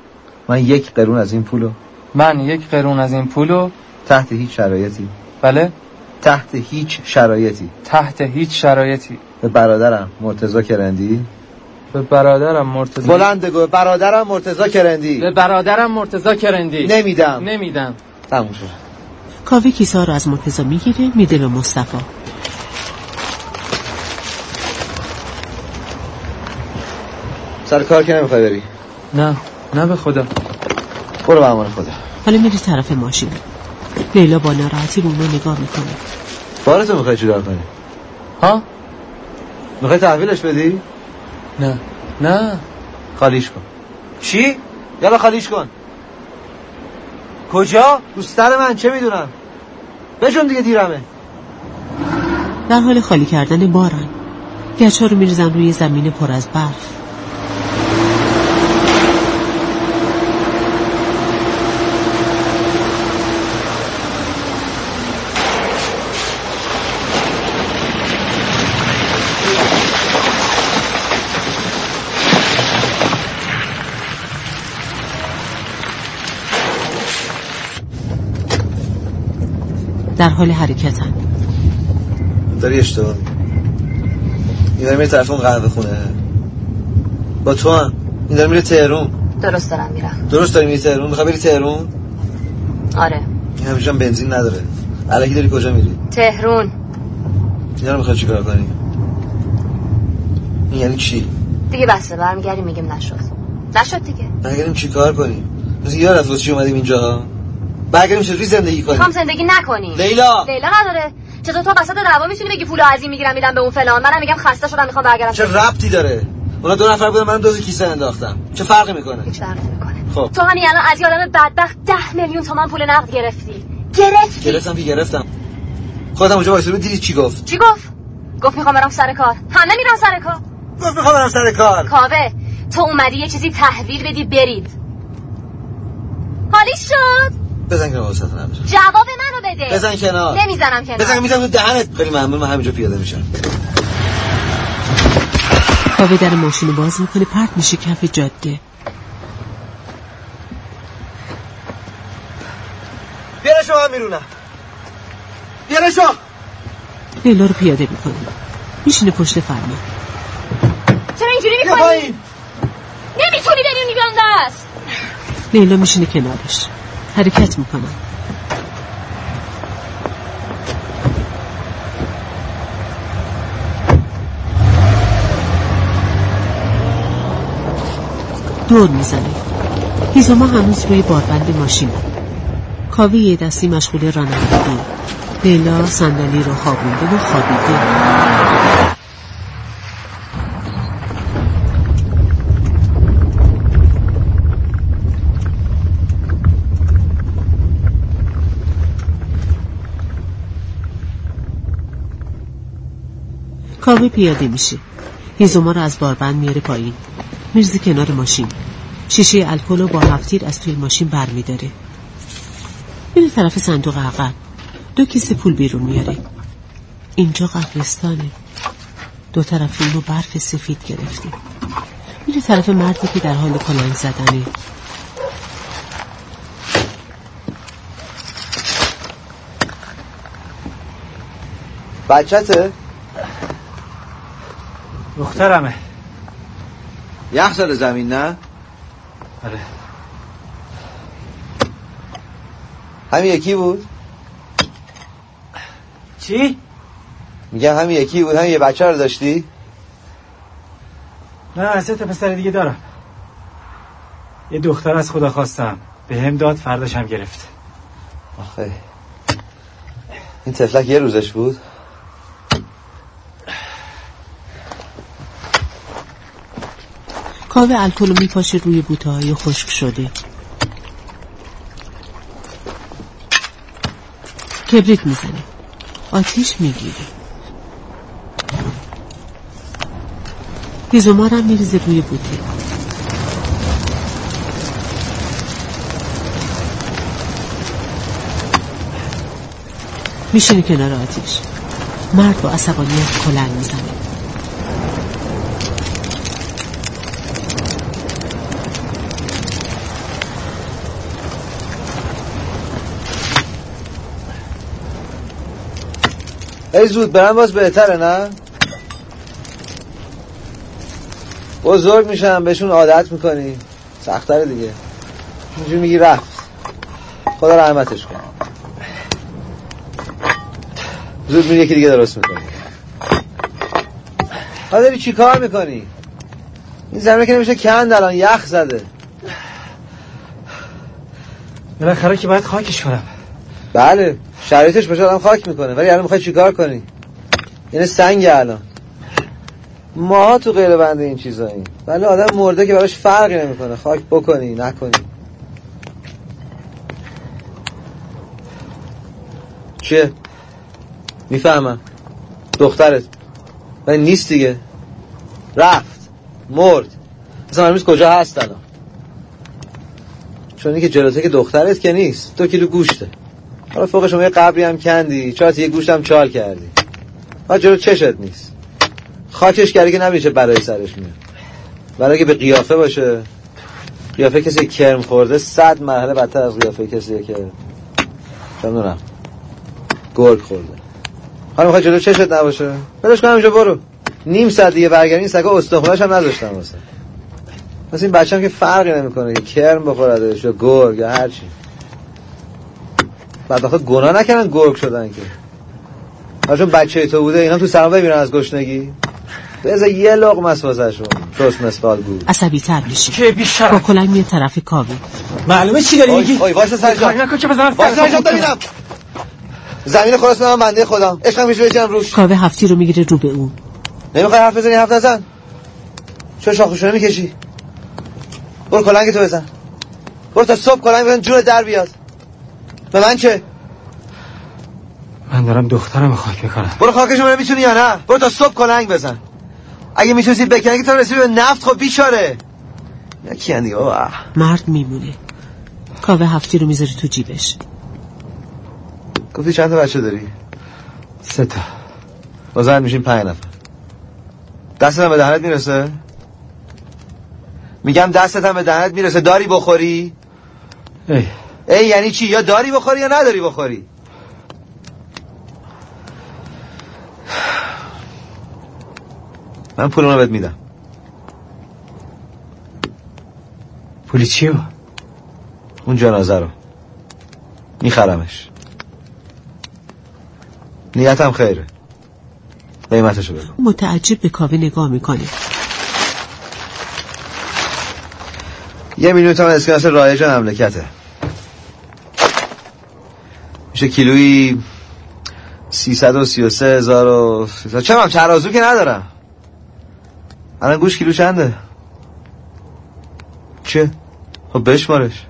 من یک قرون از این پولو. من یک قرون از این پولو؟ تحت هیچ شرایطی. بله. تحت هیچ شرایطی. تحت هیچ شرایطی. به برادرم مرتضی کرندی. به برادرم مرتضی. بلند گو برادرم مرتضی کرندی. به برادرم مرتضی کرندی. نمیدم. نمیدم. تموم شد. کاوه کیسه ها رو از مرتضی می‌گیره میده به مصطفی. سر کار که نمی‌خوای بری؟ نه نه به خدا. برو به امان خدا. حالا میری طرف ماشین. لیلا با ناراحتی رو اونو نگاه می‌کنه. بارتو می‌خوای چیکار کنی؟ ها؟ می‌خوای تحویلش بدی؟ نه. نه. خالیش کن. چی؟ یالا خالیش کن. کجا؟ دوستر من چه می‌دونم؟ بجون دیگه دیرمه. در حال خالی کردن بارن گچا رو میریزن روی زمین پر از برف. در حال حرکتن. داری اشتباه. این داره میره طرف اون قهوه خونه. با تو هم. این داره میره تهرون. درست دارم میرم. درست داری میری تهرون؟ می‌خوای بری تهرون؟ آره. این همیشه هم بنزین نداره. الکی داری کجا میری؟ تهرون. اینا رو می‌خوای چیکار کنی؟ این یعنی چی؟ دیگه بسته برمیگردیم میگیم نشد. نشد دیگه. برگردیم چیکار کنیم مثل یاد از واسه چی اومدیم اینجا برگردیم چجوری زندگی کنیم؟ می‌خوام زندگی نکنیم. لیلا! لیلا نداره. چطور تو وسط دعوا می‌تونی بگی پول از این می‌گیرم میدم به اون فلان؟ منم میگم خسته شدم می‌خوام برگردم. چه ربطی داره؟ اونا دو نفر بودن من دوز کیسه انداختم. چه فرقی می‌کنه؟ هیچ فرقی نمی‌کنه. خب. تو همین الان از یادم بدبخت ده میلیون تومن پول نقد گرفتی. گرفتی. گرفتم که گرفتم. خودم اونجا وایسا رو دیدی چی گفت؟ چی گفت؟ گفت می‌خوام برم سر کار. همه میرن سر کار. گفت می‌خوام برم سر کار. کاوه تو اومدی یه چیزی تحویل بدی برید. حالیش شد. بزن کنار واسه نداره جواب منو بده. بزن کنار. نمی‌زنم کنار. بزن می‌زنم تو دهنت. خیلی ممنون من همینجا پیاده میشم. کاوه در ماشین رو باز می‌کنه پرت میشه کف جاده. بیاره شما هم میرونم. بیاره شما لیلا رو پیاده می‌کنه میشینه پشت فرمان. چرا اینجوری می‌کنی؟ نمی‌تونی بری میگم دست. لیلا میشینه کنارش. حرکت می‌کنه دور می‌زنه. هیزوما هنوز روی باربند ماشین کاوی یه دستی مشغول رانندگی. لیلا صندلی رو خوابونده و خوابیده. کاوه پیاده میشه. هیزوما رو از باربند میاره پایین. میرزی کنار ماشین. شیشه الکل با هفتیر از توی ماشین برمیداره میره طرف صندوق عقب. دو کیسه پول بیرون میاره. اینجا قبرستانه دو طرف اونو برف سفید گرفتیم میره طرف مردی که در حال کلنگ زدنه. بچته؟ دخترمه یخ زده زمین نه؟ آره همین یکی بود؟ چی؟ میگم همین یکی بود همین یه بچه رو داشتی؟ نه سه تا پسر دیگه دارم یه دختر از خدا خواستم به هم داد فرداش هم گرفت آخه این تفلک یه روزش بود؟ کاوه الکلو میپاشه روی بوته های خشک شده. کبریت می‌زنه. آتیش می‌گیره. هیزومارم میریزه روی بوته. میشینه کنار آتیش. مرد با عصبانیت کلنگ می‌زنه. ای زود برم باز بهتره نه؟ بزرگ میشم بهشون عادت می‌کنی. سختره دیگه. اینجور میگی رفت. خدا رحمتش کن زود میری یکی دیگه درست می‌کنی حالا چی کار می‌کنی؟ این زمینه که نمیشه کند الان یخ زده. بالاخره که باید خاکش کنم. بله. شرایطش باشه آدم خاک می‌کنه. ولی الان می‌خوای چیکار کنی؟ یعنی سنگ الان. ما تو غیر بنده این چیزایی. ولی آدم مرده که براش فرقی نمی‌کنه. خاک بکنی نکنی. چیه؟ می‌فهمم. دخترت. ولی نیست دیگه. رفت. مرد. مثلا هنوز کجا هست الان؟ چون که جلوته که دخترت که نیست. دو کیلو گوشته. حالا فوق شما یه قبری هم کندی. چات یه گوشت هم چال کردی؟ ها جلو چشت نیست. خاکش کردی که نبینی برای سرش میاد. برای که به قیافه باشه. قیافه کسی کرم خورده صد مرحله بدتر از قیافه کسی که چندونم. گرگ خورده. حالا می‌خوای جلو چشت نباشه؟ بلش کن همینجا برو. نیم ساعت دیگه برگردی این سگا استخونش هم نذاشتم واسه. مثل این بچه هم که فرقی نمی‌کنه که کرم بخوردش یا گرگ یا هر چی. بعد آخه گناه نکردن گرگ شدن که. چون بچه تو بوده اینا تو سرما بمیرن از گشنگی. بذار یه لقمه است واسه درست مسفال بود. عصبی تر میشه که بیشتر؟ با کلنگ میاد طرف کاوی معلومه چی داری میگی؟ اوی واسه سر جا. نکن که بزنم واسه سر جا ببینم. زمین خلاص من بنده خودم. عشقم میشه بچم روش. کاوه هفتی رو می‌گیره رو به اون. نمی‌خوای حرف بزنی حرف نزن. چون شاخوشونه می‌کشی؟ برو کلنگ تو بزن. برو تا صبح کلنگ بزن جون در بیاد. به من چه؟ من دارم دخترم خاک می‌کنم برو خاکش رو می‌تونی یا نه؟ برو تا صبح کلنگ بزن. اگه می‌تونی بکنی تا رسیدی به نفت خب بیچاره. یکی مرد میمونه. کاوه هفتی رو می‌ذاری تو جیبش. گفتی چند تا بچه داری؟ سه تا. بازم میشین پنج نفر. دستت هم به دهنت می‌رسه؟ میگم دستت هم به دهنت می‌رسه. داری بخوری؟ ای. ای یعنی چی؟ یا داری بخوری یا نداری بخوری؟ من پولمو بهت میدم. پولی چیو؟ اون جنازه رو. میخرمش. نیتم خیره. قیمتشو بگو. متعجب به کاوه نگاه می‌کنه یه میلیون تومن اسکناس رایج مملکته. میشه کیلویی سیصد و سی و سه هزار و چه من ترازو که ندارم؟ الان گوش کیلو چنده؟ چه؟ خب بشمارش.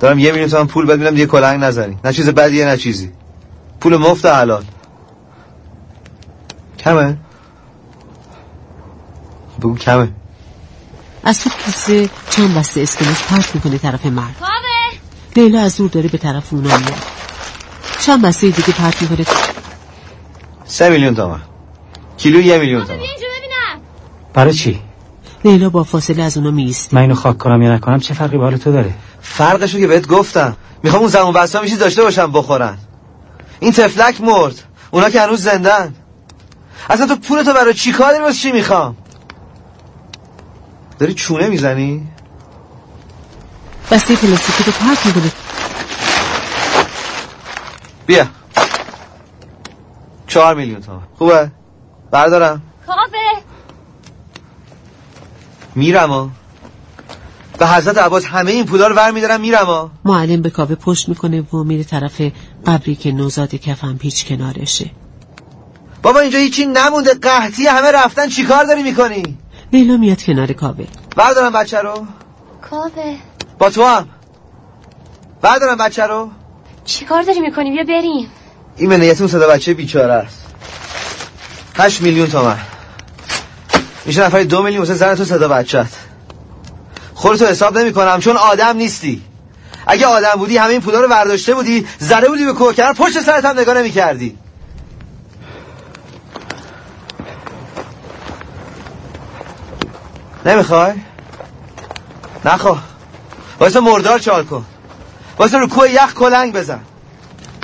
دارم یه میلیون تومن پول بد دیگه کلنگ نزنی. نه چیز بدیه نه چیزی. پول مفت حلال. کمه؟ بگو کمه. از تو کیسه چند بسته اسکناس پرت می‌کنه طرف مرد؟ لیلا از دور داره به طرف اونا میاد. چند بسته دیگه پرت می‌کنه؟ سه میلیون تومن. کیلو یه میلیون تومن. برای چی؟ لیلا با فاصله از اونا میسته من اینو خاک کنم یا نکنم چه فرقی با تو داره؟ فرقشو که بهت گفتم. می‌خوام اون زمان بسته میشی داشته باشم بخورن. این تفلک مرد. اونا که هنوز زندن. اصلا تو پولتو برای چی کار داری چی می‌خوام؟ داری چونه می‌زنی؟ بسته پلاستیکی رو پرت می‌کنه بیا. چهار میلیون تومن. خوبه؟ بردارم. کافه میرم ها. به حضرت عباس همه این پولا رو ور میدارم میرم ها. معلم به کاوه پشت می‌کنه و میره طرف قبری که نوزاد کفن پیچ کنارشه. بابا اینجا هیچی نمونده. قحطی همه رفتن. چیکار داری می‌کنی؟ لیلا میاد کنار کاوه. بردارم بچه رو. کاوه. با تو هم. بردارم بچه رو. چیکار داری می‌کنی؟ بیا بریم. این منیت اون صدا بچه بیچاره است. هشت میلیون تومن. میشه نفری دو میلیون واسه زن تو صدا بچت خودتو حساب نمی کنم چون آدم نیستی. اگه آدم بودی همه این پولا رو برداشته بودی زده بودی به کوکر پشت سرت هم نگاه نمی کردی نمی‌خوای؟ نخوا واسه مردار چال کن. واسه رو کوه یخ کلنگ بزن.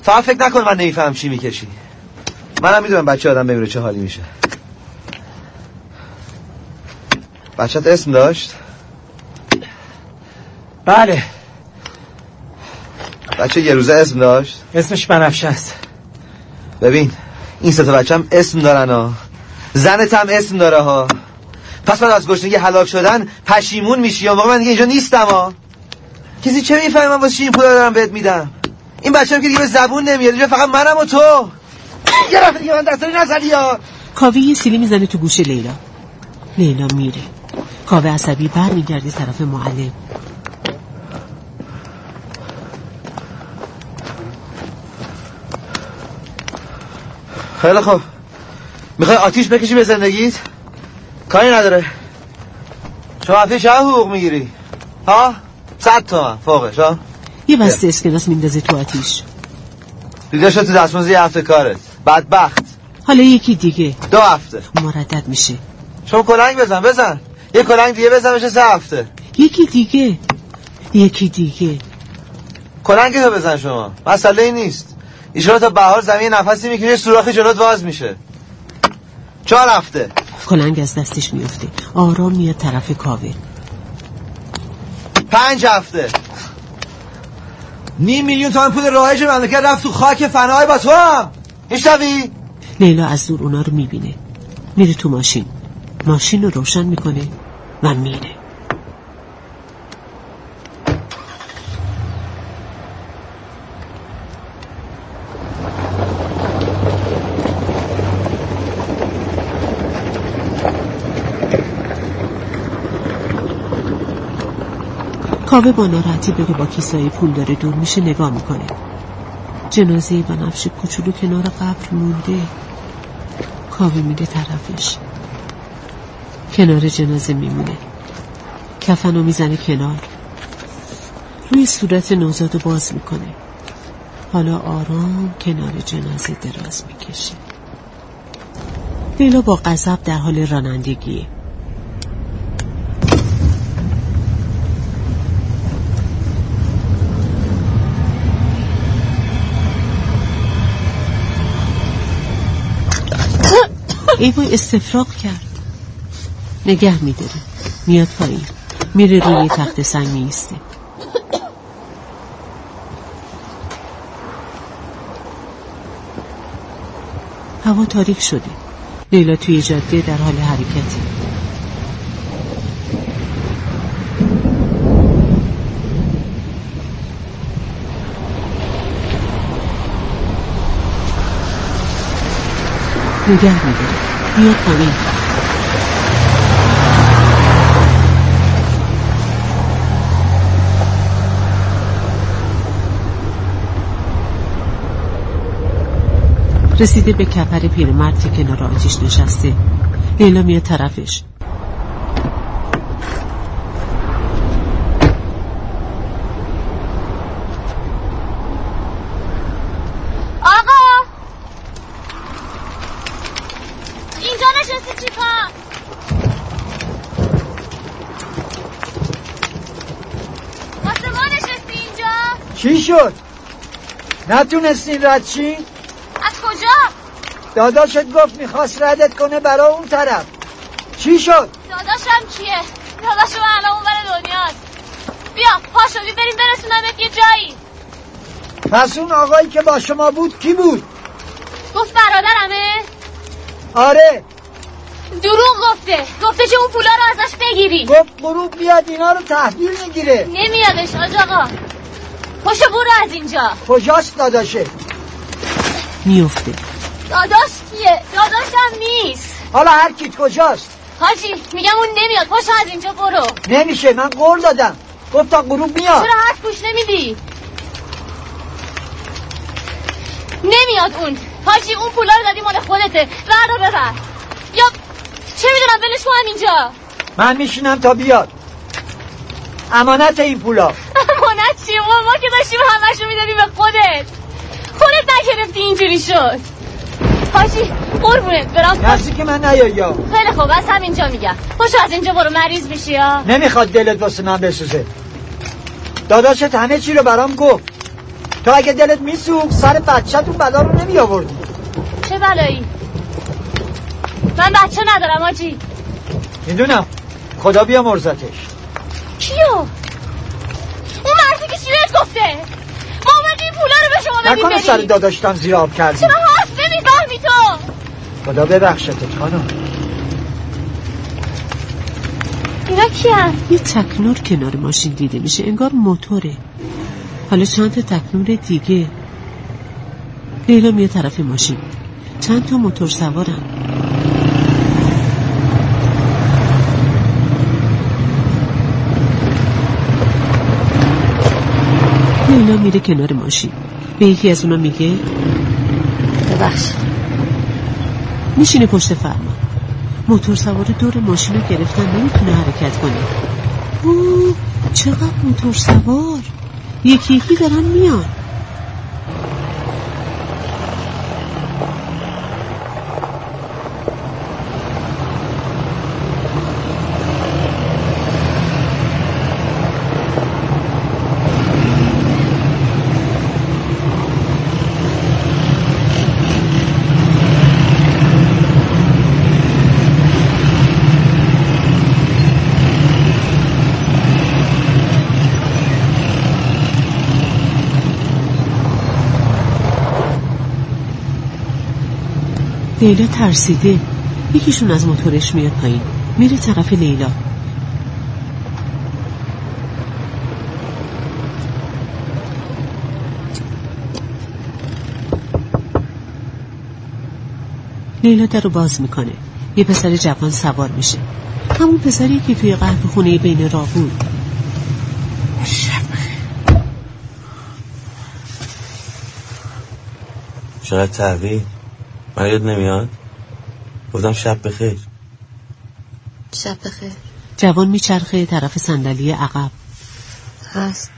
فقط فکر نکن من نمیفهم چی می‌کشی. منم می‌دونم بچه آدم بمیره چه حالی میشه. بچت اسم داشت؟ بله. بچه یه روزه اسم داشت؟ اسمش بنفشه است. ببین این سه تا بچه هم اسم دارن ها. زنت هم اسم داره ها. پس من از گشنگی هلاک شدن پشیمون میشی یا من دیگه اینجا نیستم ها. کسی چه می‌فهمه من واسه این پول دارم بهت میدم؟ این بچه هم که دیگه به زبون نمیاد اینجا فقط منم و تو. یه رفت دیگه من دستانی نزدی یا. کاوه یه سیلی می‌زنه تو گوش لیلا. لیلا میره. کاوه عصبی بر میگرده طرف معلم. خیلی خوب. می‌خوای آتیش بکشی به زندگیت؟ کاری نداره. شما هفته چه حقوق می‌گیری. ها؟ صد تومن فوقش ها؟ یه بسته اسکناس میندازه تو آتیش. دیده شد تو دستموزی هفته کارت. بدبخت. حالا یکی دیگه. دو هفته. مردد میشه. شما کلنگ بزن بزن. یه کلنگ دیگه بزن بشه سه هفته. یکی دیگه. یکی دیگه. کلنگ تو بزن شما. مسئله ای نیست. ایشون تا بهار زمین نفسی می‌کشه سوراخی جلوت باز میشه. چهار هفته. کلنگ از دستش میفته آرام میاد طرف کاوه. پنج هفته. نیم میلیون تومن پول رایج مملکت رفت تو خاک فنای با تو هم. میشنوی؟ لیلا از دور اونا رو می‌بینه. میره تو ماشین. ماشین رو روشن می‌کنه و میره. کاوه با ناراحتی بره با کیسای پول داره دور میشه نگاه می‌کنه جنازه بنفش کوچولو کنار قبر مونده. کاوه میره طرفش. کنار جنازه میمونه. کفنو می‌زنه کنار. روی صورت نوزادو باز می‌کنه. حالا آرام کنار جنازه دراز می‌کشه. لیلا با غضب در حال رانندگیه. ایوای استفراغ کرد. نگه میداره. میاد پایین. میره روی تخت سنگ میسته هوا تاریک شده. لیلا توی جاده در حال حرکتی نگه میداره میاد پایین. رسیده به کپر پیرمرد که کنار آتیش نشسته. لیلا میاد طرفش. چی شد نتونستین رد چی؟ از کجا؟ داداشت گفت می‌خواست ردت کنه برا اون طرف چی شد؟ داداشم کیه؟ داداشم الان اون دنیاست بیا پا شدی بریم برسونمت یه جایی پس اون آقایی که با شما بود کی بود؟ گفت برادرمه؟ آره دروغ گفته گفته که اون پولا رو ازش بگیری گفت غروب بیاد اینا رو تحویل می‌گیره نمیادش آج آقا پشو برو از اینجا. کجاست داداشه میفته داداش کیه؟ داداشم نیست. حالا هر کیت کجاست؟ حاجی میگم اون نمیاد. پشو از اینجا برو. نمیشه من قول دادم. گفت تا غروب میاد. چرا حرف گوش نمیدی؟ نمیاد اون. حاجی اون پولا رو دادی مال خودته. بردا ببر. یا چه می‌دونم ولش کن اینجا. من میشینم تا بیاد. امانت این پولا. امانت چیه ما که داشتیم همشو می‌دادیم به خودت. خودت نگرفتی اینجوری شد. حاجی قربونت برام دستی که من یا. خیلی خوب از همینجا میگم. پاشو از اینجا برو مریض میشی یا نمی‌خواد دلت واسه من بسوزه. داداشت همه چی رو برام گفت. تو اگه دلت میسوخت سر بچه‌تون بلا رو نمی آوردی چه بلایی؟ من بچه ندارم آجی می‌دونم. خدا بیا مرزتش کیو؟ اون مردی که چی گفته؟ ما این پولا رو به شما بدیم نکنه سر داداشتم زیر آب کردی. چرا هست؟ نمی‌فهمی تو. خدا ببخشتت خانم. اینا کیه؟ یه تکنور کنار ماشین دیده میشه انگار موتوره. حالا چند تا تکنور دیگه. لیلا میاد طرف ماشین. چند تا موتور سوارن. میره کنار ماشین. به یکی از اونا میگه ببخش. میشینه پشت فرمان. موتور سوار دور ماشین رو گرفتن نمی‌تونه حرکت کنه. اوه چقدر موتور سوار. یکی یکی دارن میان. لیلا ترسیده. یکیشون از موتورش میاد پایین. میره طرف لیلا. لیلا در رو باز می‌کنه. یه پسر جوان سوار میشه. همون پسری که توی قهوه خونه بین راه بود. چقدر تحویل؟ من یاد نمیاد؟ گفتم شب بخیر. شب بخیر. جوان میچرخه طرف صندلی عقب. هست.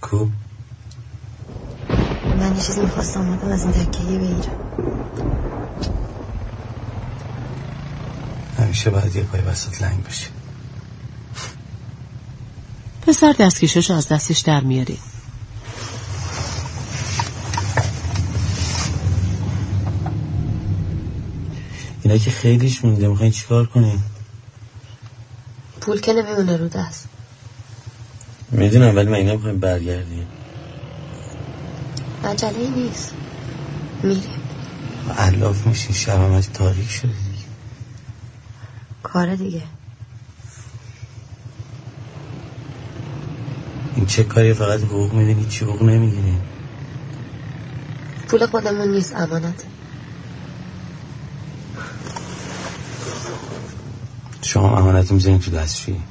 کو من یه چیزی می‌خواستم آدم از این تکیه بگیرم. همیشه باید یه پای وسط لنگ بشه. پسر دستکشش از دستش در میاره اینا که خیلیش مونده می‌خواین چیکار کنیم پول که نمیمونه رو دست. می‌دونم ولی من اینا می‌خوایم برگردیم. عجله نیست. میریم. علاف میشین شب تاریک شده دیگه. کار دیگه. این چه کاری فقط حقوق میدین چی حقوق نمی‌گیرین پول خودمون نیست امانت. شما امانت می‌زنید تو دستشویی.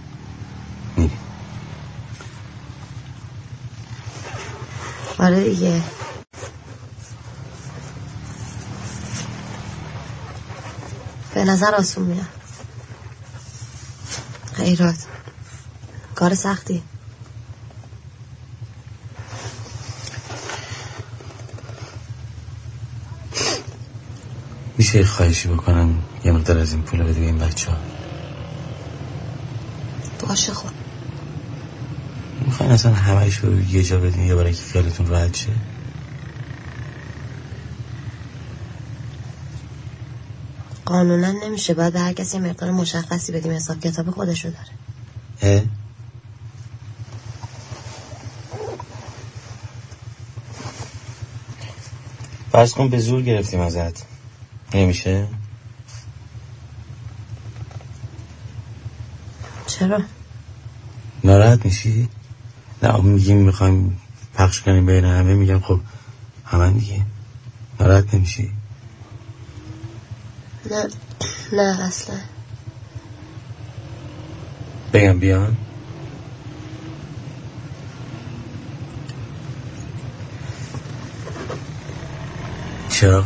میری آره دیگه. به نظر آسون میاد. خیرات کار سختی. میشه خواهشی بکنم؟ یه مقدار از این پول بده به این بچه ها باشه خب می‌خواین اصلا همش رو یه جا بدین یه برای که خیالتون راحت شه؟ قانونا نمیشه. باید به هر کسی مقدار مشخصی بدیم حساب کتاب خودشو داره. اه؟ فرض کن به زور گرفتیم ازت. نمیشه؟ چرا؟ ناراحت میشی نه میگیم می‌خوایم پخش کنیم بین همه میگم خب همه دیگه ناراحت نمیشی؟ نه نه اصلا. بگم بیان. چراغ؟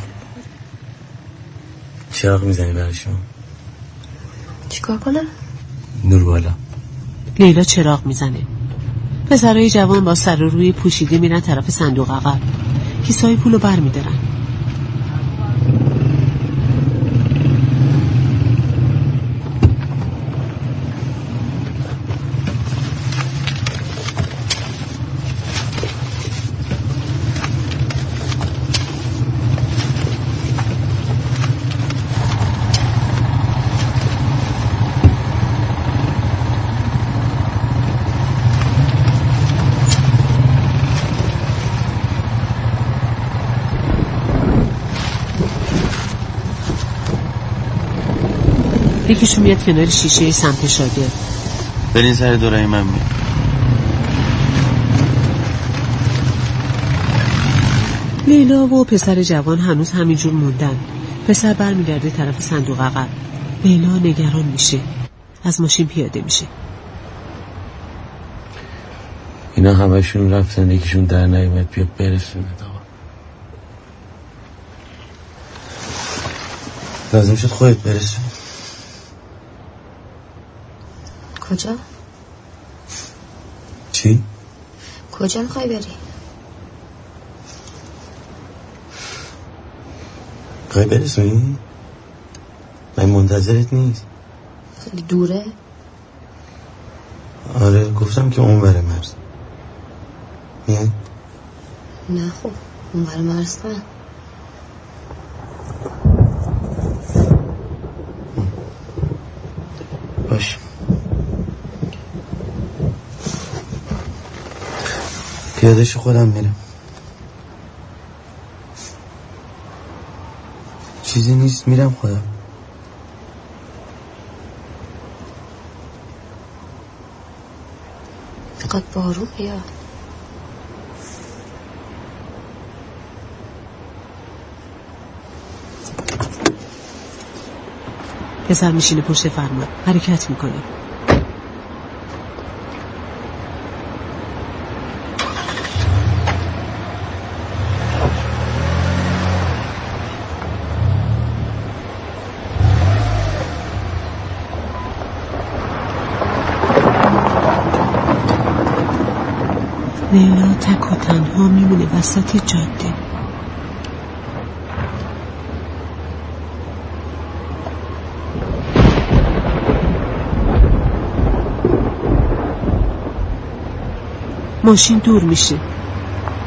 چراغ می‌زنی براشون چیکار کنم؟ نور بالا. لیلا چراغ می‌زنه. پسرای جوان با سر و روی پوشیده میرن طرف صندوق عقب کیسای پولو بر میدارن یکیشون میاد کنار شیشه سمت شاگرد. برین سر دورای من می لیلا و پسر جوان هنوز همینجور موندن. پسر برمیگرده طرف صندوق عقب. لیلا نگران میشه. از ماشین پیاده میشه. اینا همشون رفتن یکیشون در نیومد بیا برسونه آقا. لازم شد خودت برسون کجا چی؟ کجا می‌خوای بری می‌خوای برسونی؟ من منتظرت نیست خیلی دوره آره گفتم که اون بره مرز میای؟ نه خب اون برای مرز نه باش پیادش خودم میرم چیزی نیست میرم خودم. فقط بارون بیا. پسر میشینه پشت فرمان. حرکت می‌کنه لیلا تک و تنها میمونه وسط جاده. ماشین دور میشه.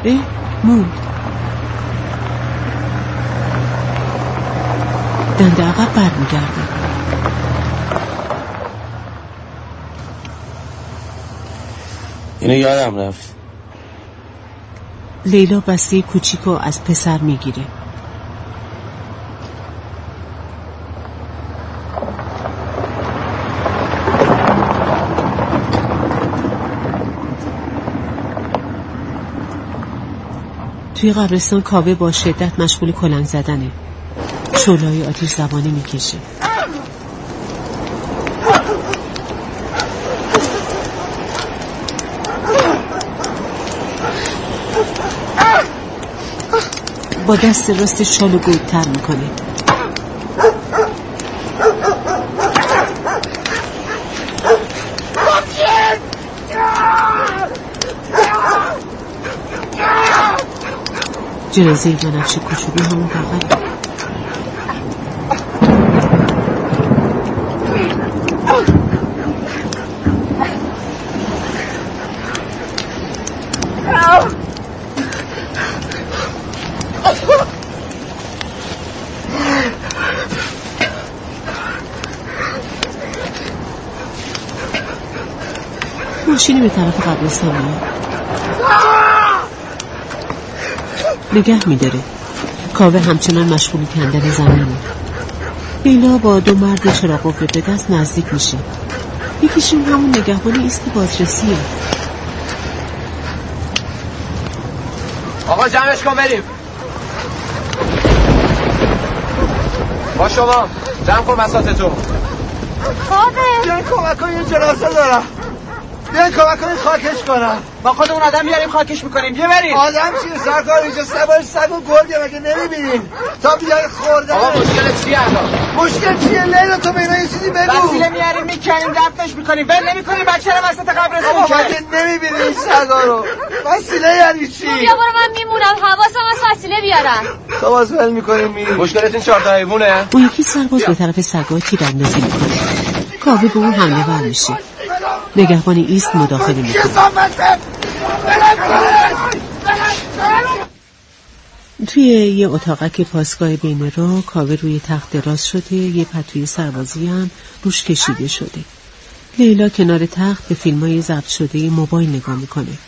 اه موند. دنده عقب برمیگرده. اینو یادم رفت. لیلا بسته کوچیکو از پسر می‌گیره. توی قبرستان کاوه با شدت مشغول کلنگ زدنه. شولای آتیش زبانه می‌کشه. با دست راست شالو گودتر می‌کنه جنازه بنفش کوچولو همون بغل ماشینی به طرف قبرستان میاد. نگه میداره. کاوه همچنان مشغول کندن زمینه. لیلا با دو مرد چراغ قوه به دست نزدیک میشه یکیشون همون نگهبان ایست بازرسیه. آقا جمعش کن بریم. با شما. جمع کن مساتتون کاوه. بیاین کمک کن یه جنازه دارم؟ بیاین کمک کنید خاکش کنم. با خودمون آدم میاریم خاکش می‌کنیم. بیا بریم آدم چیه؟ سرکار اینجا سوار سگ و گرگه مگه نمی‌بینین تا بیای خوردن. آقا مشکل چیه الان؟ مشکل چیه؟ لیلا تو به اینا یه چیزی بگو. وسیله میاریم می‌کنیم دفنش می‌کنیم. ول نمی‌کنیم بچه رو وسط قبرستون آقا مگه نمی‌بینی این سگا رو؟ وسیله یعنی چی؟ بیا برو من میمونم. حواسم از وسیله بیارم تو باز ول می‌کنیم. میریم مشکلتون چهار تا حیوانه اون یکی سرباز به طرف سگا تیراندازی می‌کنه. کاوه به اون حمله بر میشه. نگهبانی ایست مداخله می‌کنه توی یه اتاقک پاسگاه بین را کاوه روی تخت دراز شده یه پتوی سربازی هم روش کشیده شده. لیلا کنار تخت به فیلم های ضبط شده موبایل نگاه می‌کنه.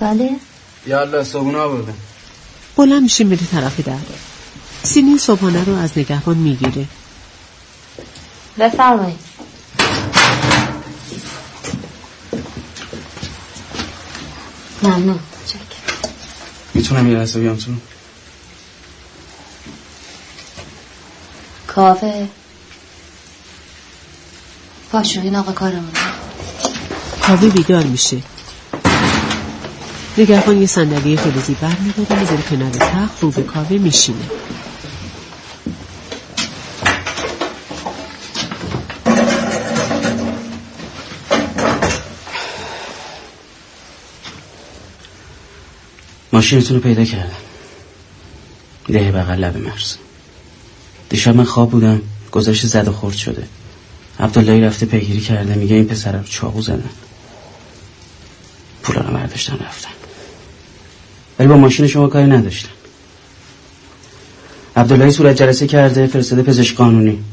بله. یالا صبحونه آوردم. بلند میشه میره طرف در سینی صبحانه رو از نگهبان می‌گیره. بفرمایید. ممنون. می‌تونم یه لحظه بیام تو؟ کافه. پاشو این آقا کارمونه کاوه بیدار میشه. نگهبان یه صندلی فلزی بر میداره می‌ذاره کنار تخت رو به کاوه میشینه. ماشینتون رو پیدا کردم. ده بغل لب مرز دیشب من خواب بودم گذاشت زد و خورد شده. عبداللهی رفته پیگیری کرده میگه این پسر رو چاقو زدن. پولا رو برداشتن رفتن. ولی با ماشین شما کاری نداشتن عبداللهی صورت جلسه کرده فرستاده پزشک قانونی.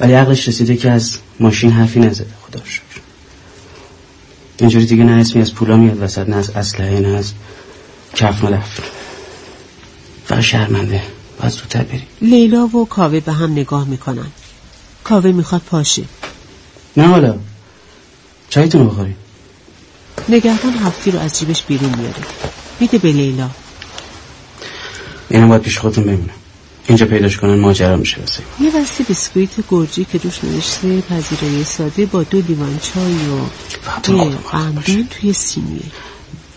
ولی عقلش رسیده که از ماشین حرفی نزده. خدا شکر. اینجوری دیگه نه اسمی از پولا میاد وسط نه از اسلحه نه از کف ملف فقط شرمنده. باید زودتر بری لیلا و کاوه به هم نگاه می‌کنن. کاوه می‌خواد پاشه نه حالا. چایتون بخوریم نگهبان هفتی رو از جیبش بیرون میاره میده به لیلا. اینم باید پیش خودتون بمونه اینجا پیداش کنن ماجرا میشه واسه. یه بسته بیسکویت گرجی که روش نوشته پذیرایی ساده با دو لیوان چای و یه قندون توی سینیه.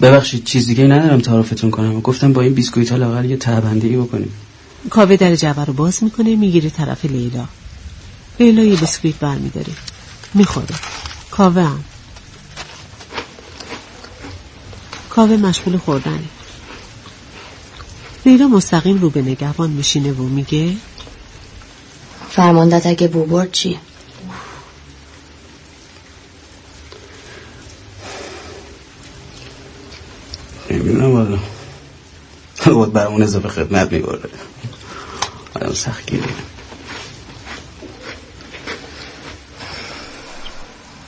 ببخشید چیز دیگه ندارم تعارفتون کنم. گفتم با این بیسکویت ها لاغر یه تهبنده ای بکنیم. کاوه در جعبه رو باز می‌کنه می‌گیره طرف لیلا. لیلا یه بیسکویت برمیداره. می‌خوره. کاوه هم. کاوه مشغول خوردنه. لیلا مستقیم رو به نگهبان میشینه و میگه فرماندت اگه بو برد چیه؟ نمی‌دونم والا بود برامون اضافه خدمت میبرده آدم سخت گیره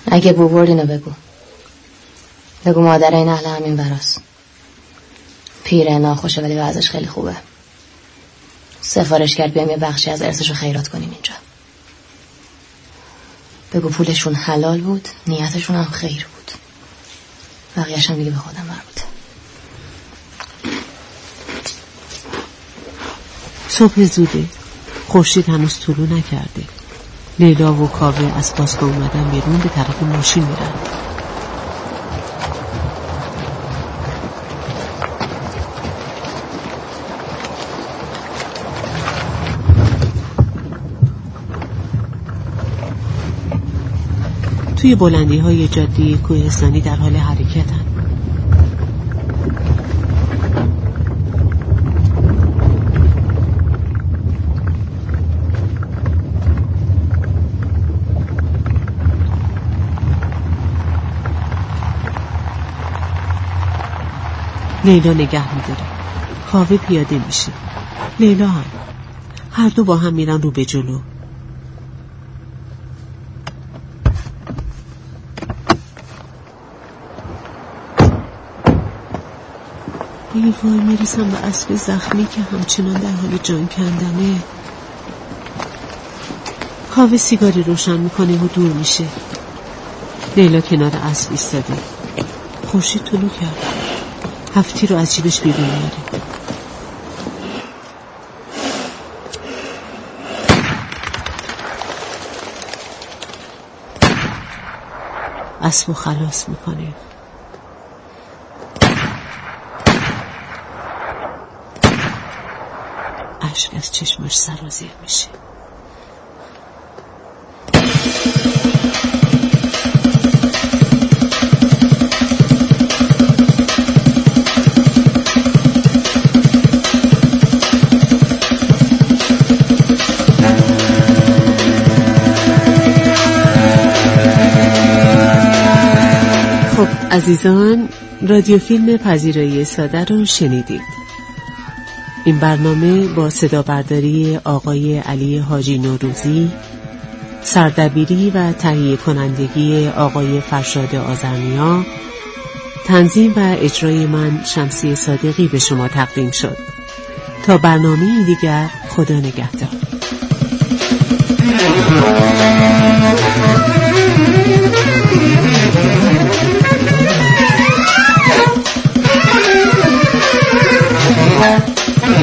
اگه بو برد اینو بگو. بگو مادر این اهل همین براست. پیره ناخوشه ولی وضعش خیلی خوبه. سفارش کرد بیام یه بخشی از ارثش رو خیرات کنیم اینجا. بگو پولشون حلال بود نیتشون هم خیر بود. بقیهش هم دیگه به خودم مربوطه. صبح زوده. خورشید هنوز طلوع نکرده. لیلا و کاوه از پاسگاه اومدن بیرون به طرف ماشین میرن. توی بلندی های جاده کوهستانی در حال حرکتن. لیلا نگه میداره. کاوه پیاده میشه. لیلا هم. هر دو با هم میرن رو به جلو. ای وای می‌رسم به اسب زخمی که همچنان در حال جان کندنه. کاوه سیگاری روشن می‌کنه و دور میشه. لیلا کنار اسب ایستاده. خورشید طلوع کرد. هفتی رو از جیبش بیرون میاره اسب خلاص می‌کنه اشک از چشمش سرازیر میشه. عزیزان رادیو فیلم پذیرایی ساده رو شنیدید. این برنامه با صدا برداری آقای علی حاجی نوروزی سردبیری و تهیه کنندگی آقای فرشاد آزرنیا تنظیم و اجرای من شمسی صادقی به شما تقدیم شد. تا برنامه دیگر خدا نگهدار.